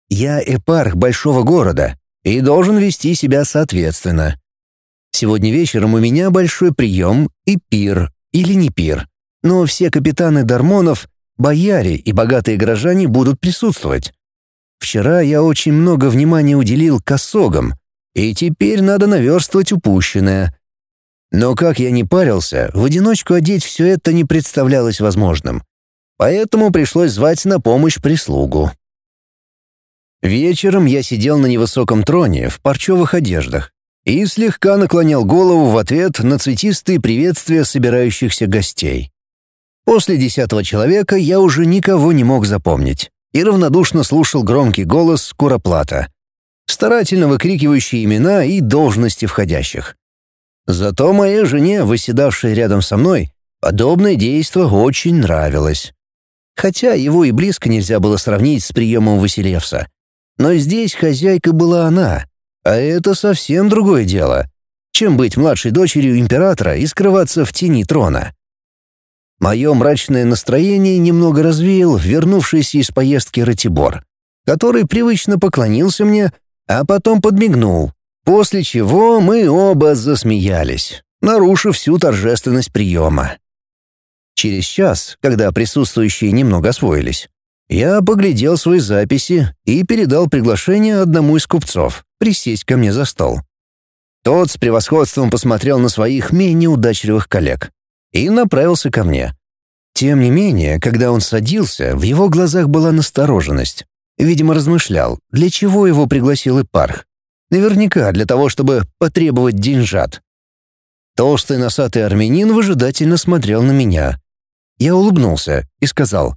Я эпарх большого города и должен вести себя соответственно. Сегодня вечером у меня большой прием и пир, или не пир — но все капитаны Дармонов, бояре и богатые горожане будут присутствовать. Вчера я очень много внимания уделил косогам, и теперь надо наверстывать упущенное. Но как я не парился, в одиночку одеть все это не представлялось возможным. Поэтому пришлось звать на помощь прислугу. Вечером я сидел на невысоком троне в парчевых одеждах и слегка наклонял голову в ответ на цветистые приветствия собирающихся гостей. После десятого человека я уже никого не мог запомнить и равнодушно слушал громкий голос Куроплата, старательно выкрикивающий имена и должности входящих. Зато моей жене, выседавшей рядом со мной, подобное действо очень нравилось. Хотя его и близко нельзя было сравнить с приемом Василевса. Но здесь хозяйка была она, а это совсем другое дело, чем быть младшей дочерью императора и скрываться в тени трона. Мое мрачное настроение немного развеял вернувшийся из поездки Ратибор, который привычно поклонился мне, а потом подмигнул, после чего мы оба засмеялись, нарушив всю торжественность приема. Через час, когда присутствующие немного освоились, я поглядел свои записи и передал приглашение одному из купцов присесть ко мне за стол. Тот с превосходством посмотрел на своих менее удачливых коллег и направился ко мне. Тем не менее, когда он садился, в его глазах была настороженность. Видимо, размышлял, для чего его пригласил Ипарх. Наверняка для того, чтобы потребовать деньжат. Толстый носатый армянин выжидательно смотрел на меня. Я улыбнулся и сказал,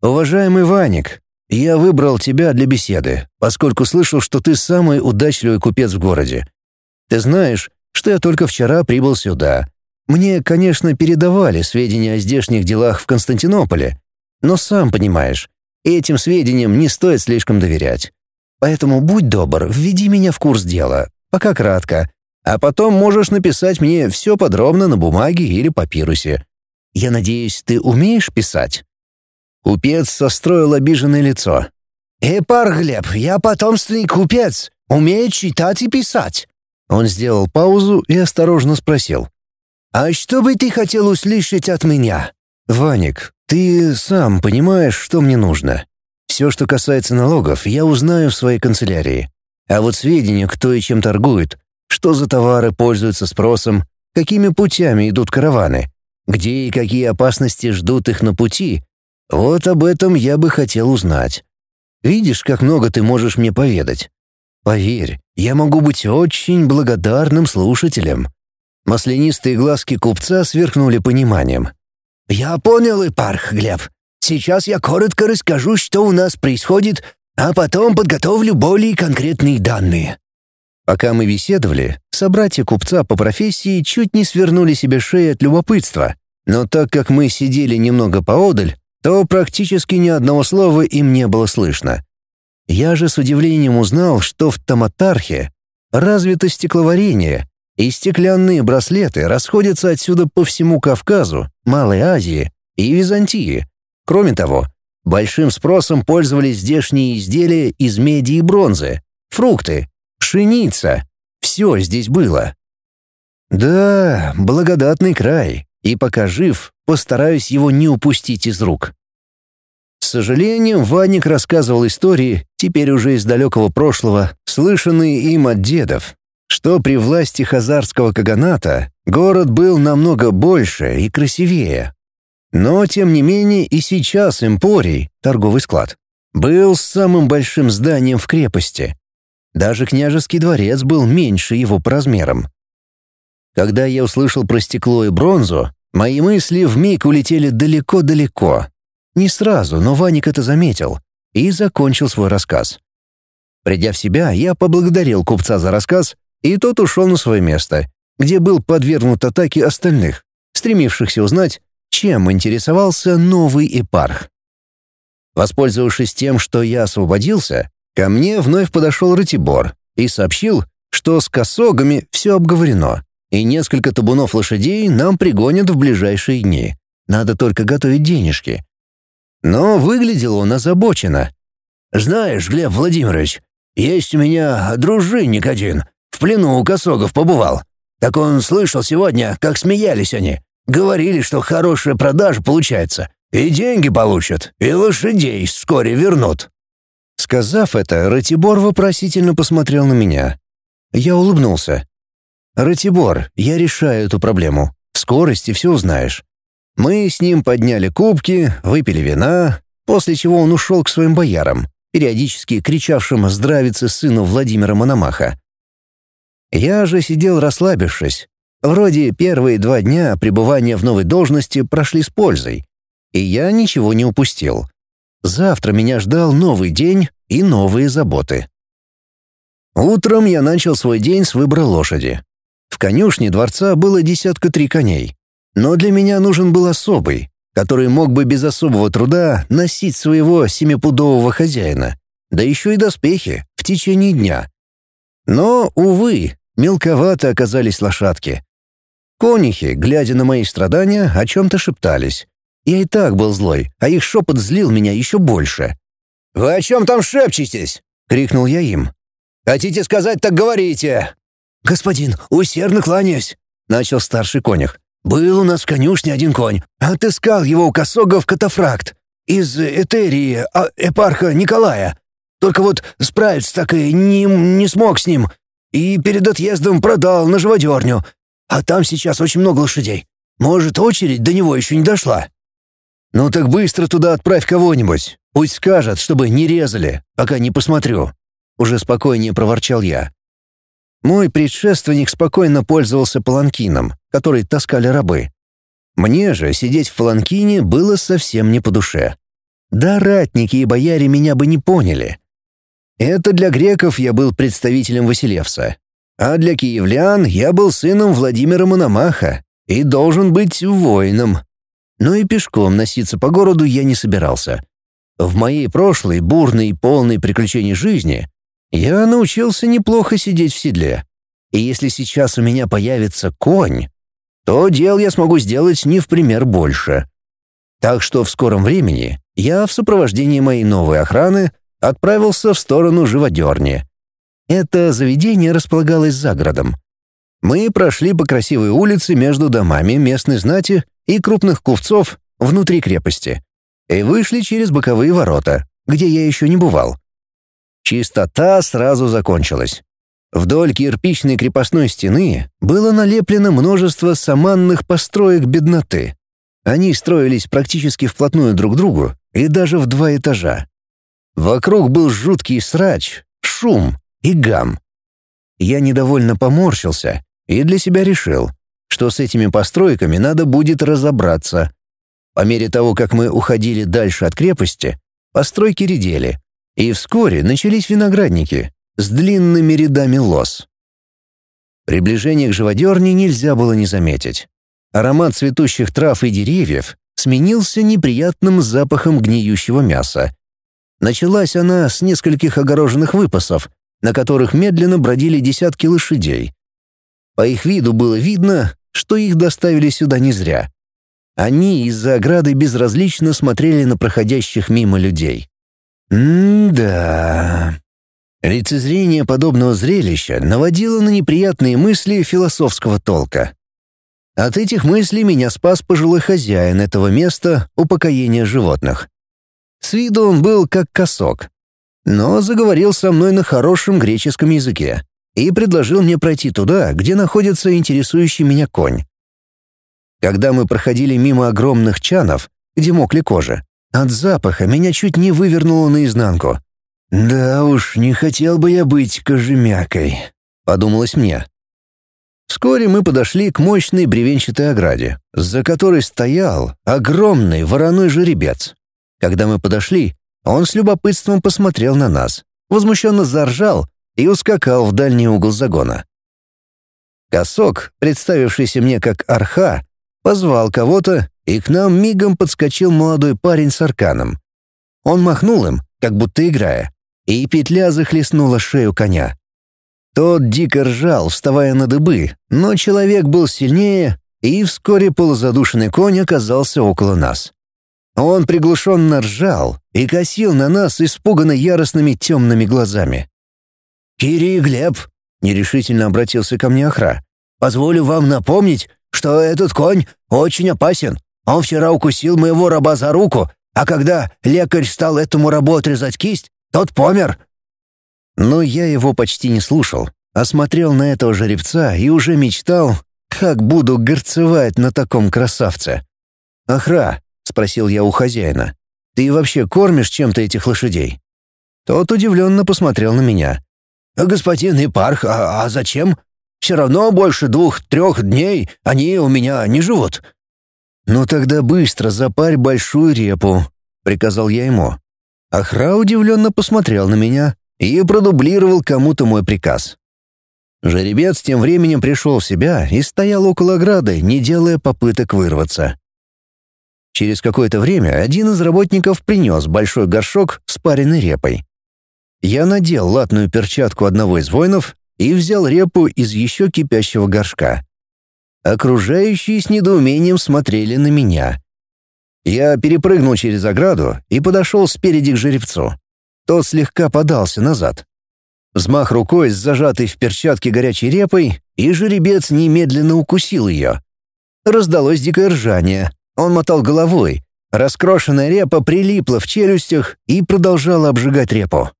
«Уважаемый Ваник, я выбрал тебя для беседы, поскольку слышал, что ты самый удачливый купец в городе. Ты знаешь, что я только вчера прибыл сюда, мне, конечно, передавали сведения о здешних делах в Константинополе, но сам понимаешь, этим сведениям не стоит слишком доверять. Поэтому будь добр, введи меня в курс дела, пока кратко, а потом можешь написать мне все подробно на бумаге или папирусе. Я надеюсь, ты умеешь писать?» Купец состроил обиженное лицо. «Эпар Глеб, я потомственный купец, умею читать и писать». Он сделал паузу и осторожно спросил. «А что бы ты хотел услышать от меня?» «Ваник, ты сам понимаешь, что мне нужно. Все, что касается налогов, я узнаю в своей канцелярии. А вот сведения, кто и чем торгует, что за товары пользуются спросом, какими путями идут караваны, где и какие опасности ждут их на пути, вот об этом я бы хотел узнать. Видишь, как много ты можешь мне поведать? Поверь, я могу быть очень благодарным слушателем». Маслянистые глазки купца сверкнули пониманием. «Я понял, Ипарх, Глеб. Сейчас я коротко расскажу, что у нас происходит, а потом подготовлю более конкретные данные». Пока мы беседовали, собратья купца по профессии чуть не свернули себе шеи от любопытства, но так как мы сидели немного поодаль, то практически ни одного слова им не было слышно. Я же с удивлением узнал, что в Таматархе развито стекловарение, и стеклянные браслеты расходятся отсюда по всему Кавказу, Малой Азии и Византии. Кроме того, большим спросом пользовались здешние изделия из меди и бронзы, фрукты, пшеница. Все здесь было. Да, благодатный край, и пока жив, постараюсь его не упустить из рук. С сожалением, Ваник рассказывал истории, теперь уже из далекого прошлого, слышанные им от дедов, что при власти хазарского каганата город был намного больше и красивее. Но, тем не менее, и сейчас Эмпорий, торговый склад, был самым большим зданием в крепости. Даже княжеский дворец был меньше его по размерам. Когда я услышал про стекло и бронзу, мои мысли вмиг улетели далеко-далеко. Не сразу, но Ваник это заметил и закончил свой рассказ. Придя в себя, я поблагодарил купца за рассказ, и тот ушел на свое место, где был подвергнут атаке остальных, стремившихся узнать, чем интересовался новый епарх. Воспользовавшись тем, что я освободился, ко мне вновь подошел Ратибор и сообщил, что с косогами все обговорено, и несколько табунов лошадей нам пригонят в ближайшие дни. Надо только готовить денежки. Но выглядел он озабоченно. «Знаешь, Глеб Владимирович, есть у меня дружинник один, в плену у косогов побывал. Так он слышал сегодня, как смеялись они. Говорили, что хорошая продажа получается. И деньги получат, и лошадей вскоре вернут». Сказав это, Ратибор вопросительно посмотрел на меня. Я улыбнулся. «Ратибор, я решаю эту проблему. В скорости все узнаешь». Мы с ним подняли кубки, выпили вина, после чего он ушел к своим боярам, периодически кричавшим здравицы сыну Владимира Мономаха. Я же сидел расслабившись. Вроде первые два дня пребывания в новой должности прошли с пользой, и я ничего не упустил. Завтра меня ждал новый день и новые заботы. Утром я начал свой день с выбора лошади. В конюшне дворца было десятка три коней. Но для меня нужен был особый, который мог бы без особого труда носить своего семипудового хозяина, да еще и доспехи в течение дня. Но, увы, мелковато оказались лошадки. Конихи, глядя на мои страдания, о чем-то шептались. Я и так был злой, а их шепот злил меня еще больше. «Вы о чем там шепчетесь?» — крикнул я им. «Хотите сказать, так говорите!» «Господин, усердно кланяюсь!» — начал старший конюх. «Был у нас в конюшне один конь. Отыскал его у косога в катафракт. Из Этерии, а, эпарха Николая. Только вот справиться так и не, не смог с ним. И перед отъездом продал на живодерню. А там сейчас очень много лошадей. Может, очередь до него еще не дошла». «Ну так быстро туда отправь кого-нибудь. Пусть скажет, чтобы не резали, пока не посмотрю». Уже спокойнее проворчал я. Мой предшественник спокойно пользовался паланкином, который таскали рабы. Мне же сидеть в паланкине было совсем не по душе. Да ратники и бояре меня бы не поняли. Это для греков я был представителем Василевса, а для киевлян я был сыном Владимира Мономаха и должен быть воином. Но и пешком носиться по городу я не собирался. В моей прошлой, бурной и полной приключений жизни я научился неплохо сидеть в седле. И если сейчас у меня появится конь, то дел я смогу сделать не в пример больше. Так что в скором времени я в сопровождении моей новой охраны отправился в сторону живодерни. Это заведение располагалось за городом. Мы прошли по красивой улице между домами местной знати и крупных купцов внутри крепости и вышли через боковые ворота, где я еще не бывал. Чистота сразу закончилась. Вдоль кирпичной крепостной стены было налеплено множество саманных построек бедноты. Они строились практически вплотную друг к другу и даже в два этажа. Вокруг был жуткий срач, шум и гам. Я недовольно поморщился и для себя решил, что с этими постройками надо будет разобраться. По мере того, как мы уходили дальше от крепости, постройки редели, и вскоре начались виноградники с длинными рядами лоз. Приближение к живодерне нельзя было не заметить. Аромат цветущих трав и деревьев сменился неприятным запахом гниющего мяса. Началась она с нескольких огороженных выпасов, на которых медленно бродили десятки лошадей. По их виду было видно, что их доставили сюда не зря. Они из-за ограды безразлично смотрели на проходящих мимо людей. М-да. Лицезрение подобного зрелища наводило на неприятные мысли философского толка. От этих мыслей меня спас пожилой хозяин этого места упокоения животных. С виду он был как косок, но заговорил со мной на хорошем греческом языке и предложил мне пройти туда, где находится интересующий меня конь. Когда мы проходили мимо огромных чанов, где мокли кожи, от запаха меня чуть не вывернуло наизнанку. «Да уж, не хотел бы я быть кожемякой», — подумалось мне. Вскоре мы подошли к мощной бревенчатой ограде, за которой стоял огромный вороной жеребец. Когда мы подошли, он с любопытством посмотрел на нас, возмущенно заржал и ускакал в дальний угол загона. Косок, представившийся мне как арха, позвал кого-то, и к нам мигом подскочил молодой парень с арканом. Он махнул им, как будто играя, и петля захлестнула шею коня. Тот дико ржал, вставая на дыбы, но человек был сильнее, и вскоре полузадушенный конь оказался около нас. Он приглушенно ржал и косил на нас испуганно яростными темными глазами. «Кири Глеб», — нерешительно обратился ко мне Охра, — «позволю вам напомнить, что этот конь очень опасен. Он вчера укусил моего раба за руку, а когда лекарь стал этому рабу отрезать кисть, тот помер. Но я его почти не слушал, а смотрел на этого жеребца и уже мечтал, как буду горцевать на таком красавце. «Охра», — спросил я у хозяина, — «ты вообще кормишь чем-то этих лошадей?» Тот удивленно посмотрел на меня. «Господин Ипарх, а, а зачем? Все равно больше двух-трех дней они у меня не живут». «Ну тогда быстро запарь большую репу», — приказал я ему. Охра удивленно посмотрел на меня, и продублировал кому-то мой приказ. Жеребец тем временем пришел в себя и стоял около ограды, не делая попыток вырваться. Через какое-то время один из работников принес большой горшок с пареной репой. Я надел латную перчатку одного из воинов и взял репу из еще кипящего горшка. Окружающие с недоумением смотрели на меня. Я перепрыгнул через ограду и подошел спереди к жеребцу. Тот слегка подался назад. Взмах рукой с зажатой в перчатке горячей репой, и жеребец немедленно укусил ее. Раздалось дикое ржание. Он мотал головой. Раскрошенная репа прилипла в челюстях и продолжала обжигать репу.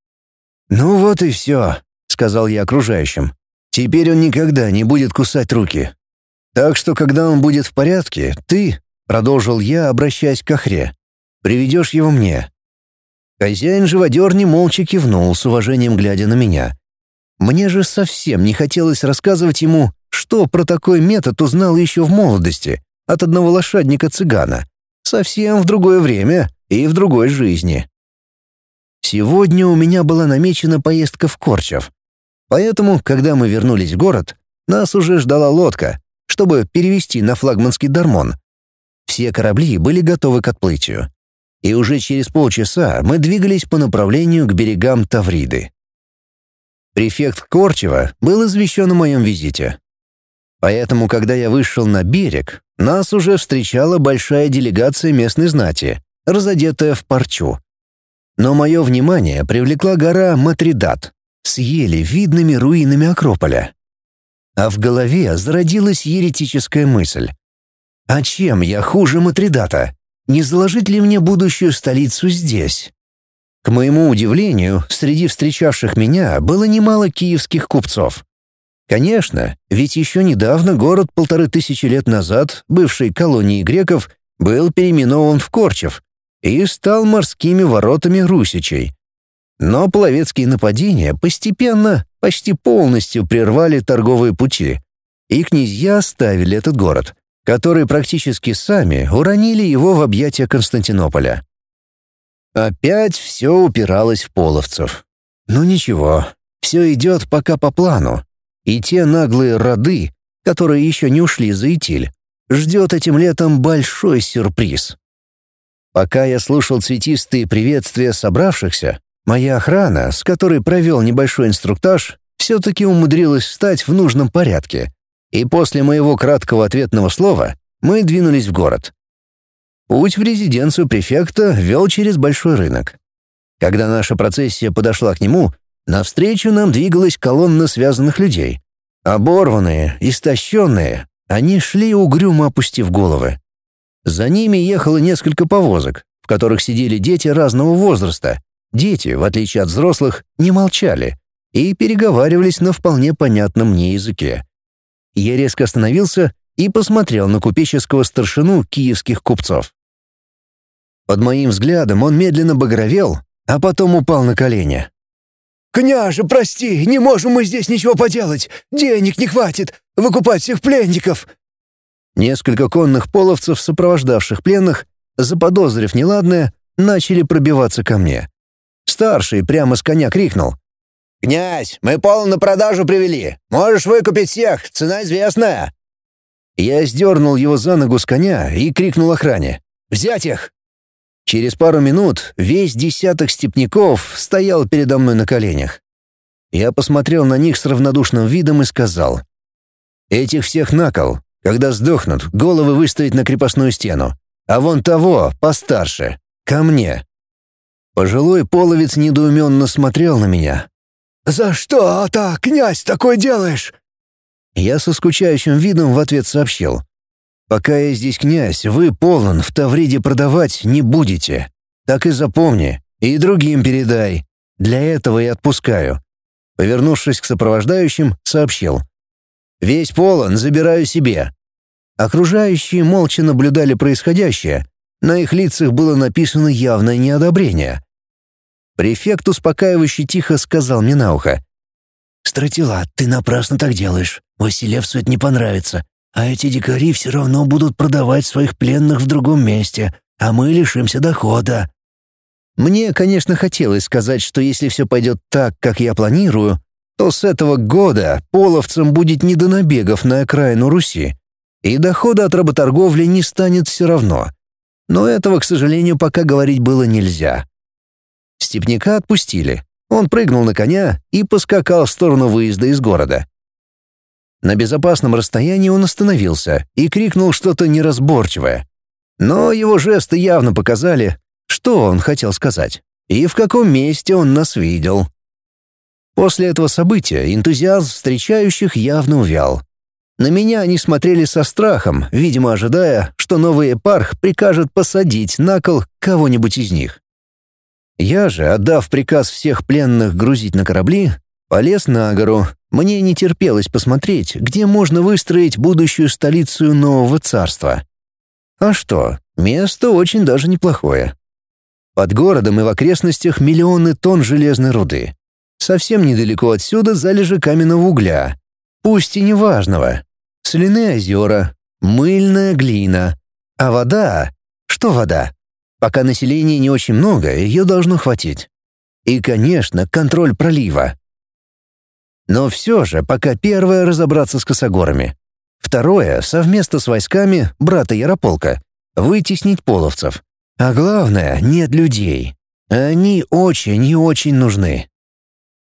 «Ну вот и все», — сказал я окружающим. «Теперь он никогда не будет кусать руки. Так что, когда он будет в порядке, ты, — продолжил я, обращаясь к Охре, — приведешь его мне. Хозяин живодерни молча кивнул, с уважением глядя на меня. Мне же совсем не хотелось рассказывать ему, что про такой метод узнал еще в молодости от одного лошадника-цыгана. Совсем в другое время и в другой жизни. Сегодня у меня была намечена поездка в Корчев. Поэтому, когда мы вернулись в город, нас уже ждала лодка, чтобы перевести на флагманский Дармон. Все корабли были готовы к отплытию и уже через полчаса мы двигались по направлению к берегам Тавриды. Префект Корчева был извещен о моем визите. Поэтому, когда я вышел на берег, нас уже встречала большая делегация местной знати, разодетая в парчу. Но мое внимание привлекла гора Матридат с еле видными руинами Акрополя. А в голове зародилась еретическая мысль. А чем я хуже Матридата? Не заложить ли мне будущую столицу здесь? К моему удивлению, среди встречавших меня было немало киевских купцов. Конечно, ведь еще недавно город полторы тысячи лет назад, бывший колонией греков, был переименован в Корчев и стал морскими воротами русичей. Но половецкие нападения постепенно, почти полностью прервали торговые пути, и князья оставили этот город, который практически сами уронили его в объятия Константинополя. Опять все упиралось в половцев. Ну ничего, все идет пока по плану. И те наглые роды, которые еще не ушли за Итиль, ждет этим летом большой сюрприз. Пока я слушал цветистые приветствия собравшихся, моя охрана, с которой провел небольшой инструктаж, все-таки умудрилась встать в нужном порядке. И после моего краткого ответного слова мы двинулись в город. Путь в резиденцию префекта вел через большой рынок. Когда наша процессия подошла к нему, навстречу нам двигалась колонна связанных людей. Оборванные, истощенные, они шли угрюмо опустив головы. За ними ехало несколько повозок, в которых сидели дети разного возраста. Дети, в отличие от взрослых, не молчали и переговаривались на вполне понятном мне языке. Я резко остановился и посмотрел на купеческого старшину киевских купцов. Под моим взглядом он медленно багровел, а потом упал на колени. «Княже, прости, не можем мы здесь ничего поделать. Денег не хватит. Выкупать всех пленников». Несколько конных половцев, сопровождавших пленных, заподозрив неладное, начали пробиваться ко мне. Старший прямо с коня крикнул. «Князь, мы пол на продажу привели. Можешь выкупить всех, цена известная». Я сдернул его за ногу с коня и крикнул охране. «Взять их!» Через пару минут весь десяток степняков стоял передо мной на коленях. Я посмотрел на них с равнодушным видом и сказал. «Этих всех на кол. Когда сдохнут, головы выставить на крепостную стену. А вон того, постарше, ко мне». Пожилой половец недоуменно смотрел на меня. «За что так, князь, такой делаешь?» Я со скучающим видом в ответ сообщил. Пока я здесь князь, вы полон в Тавриде продавать не будете. Так и запомни, и другим передай. Для этого я отпускаю». Повернувшись к сопровождающим, сообщил. «Весь полон забираю себе». Окружающие молча наблюдали происходящее. На их лицах было написано явное неодобрение. Префект успокаивающе тихо сказал мне на ухо. «Стратила, ты напрасно так делаешь. Василевсу это не понравится. А эти дикари все равно будут продавать своих пленных в другом месте, а мы лишимся дохода». Мне, конечно, хотелось сказать, что если все пойдет так, как я планирую, то с этого года половцам будет не до набегов на окраину Руси, и дохода от работорговли не станет все равно. Но этого, к сожалению, пока говорить было нельзя. Степняка отпустили. Он прыгнул на коня и поскакал в сторону выезда из города. На безопасном расстоянии он остановился и крикнул что-то неразборчивое. Но его жесты явно показали, что он хотел сказать и в каком месте он нас видел. После этого события энтузиазм встречающих явно увял. На меня они смотрели со страхом, видимо, ожидая, что новый епарх прикажет посадить на кол кого-нибудь из них. Я же, отдав приказ всех пленных грузить на корабли, полез на гору мне не терпелось посмотреть, где можно выстроить будущую столицу нового царства. А что, место очень даже неплохое. Под городом и в окрестностях миллионы тонн железной руды. Совсем недалеко отсюда залежи каменного угля, пусть и неважного. Соляные озера, мыльная глина. А вода? Что вода? Пока населения не очень много, ее должно хватить. И, конечно, контроль пролива. Но все же, пока первое — разобраться с косогорами. Второе — совместно с войсками брата Ярополка — вытеснить половцев. А главное — нет людей. Они очень и очень нужны.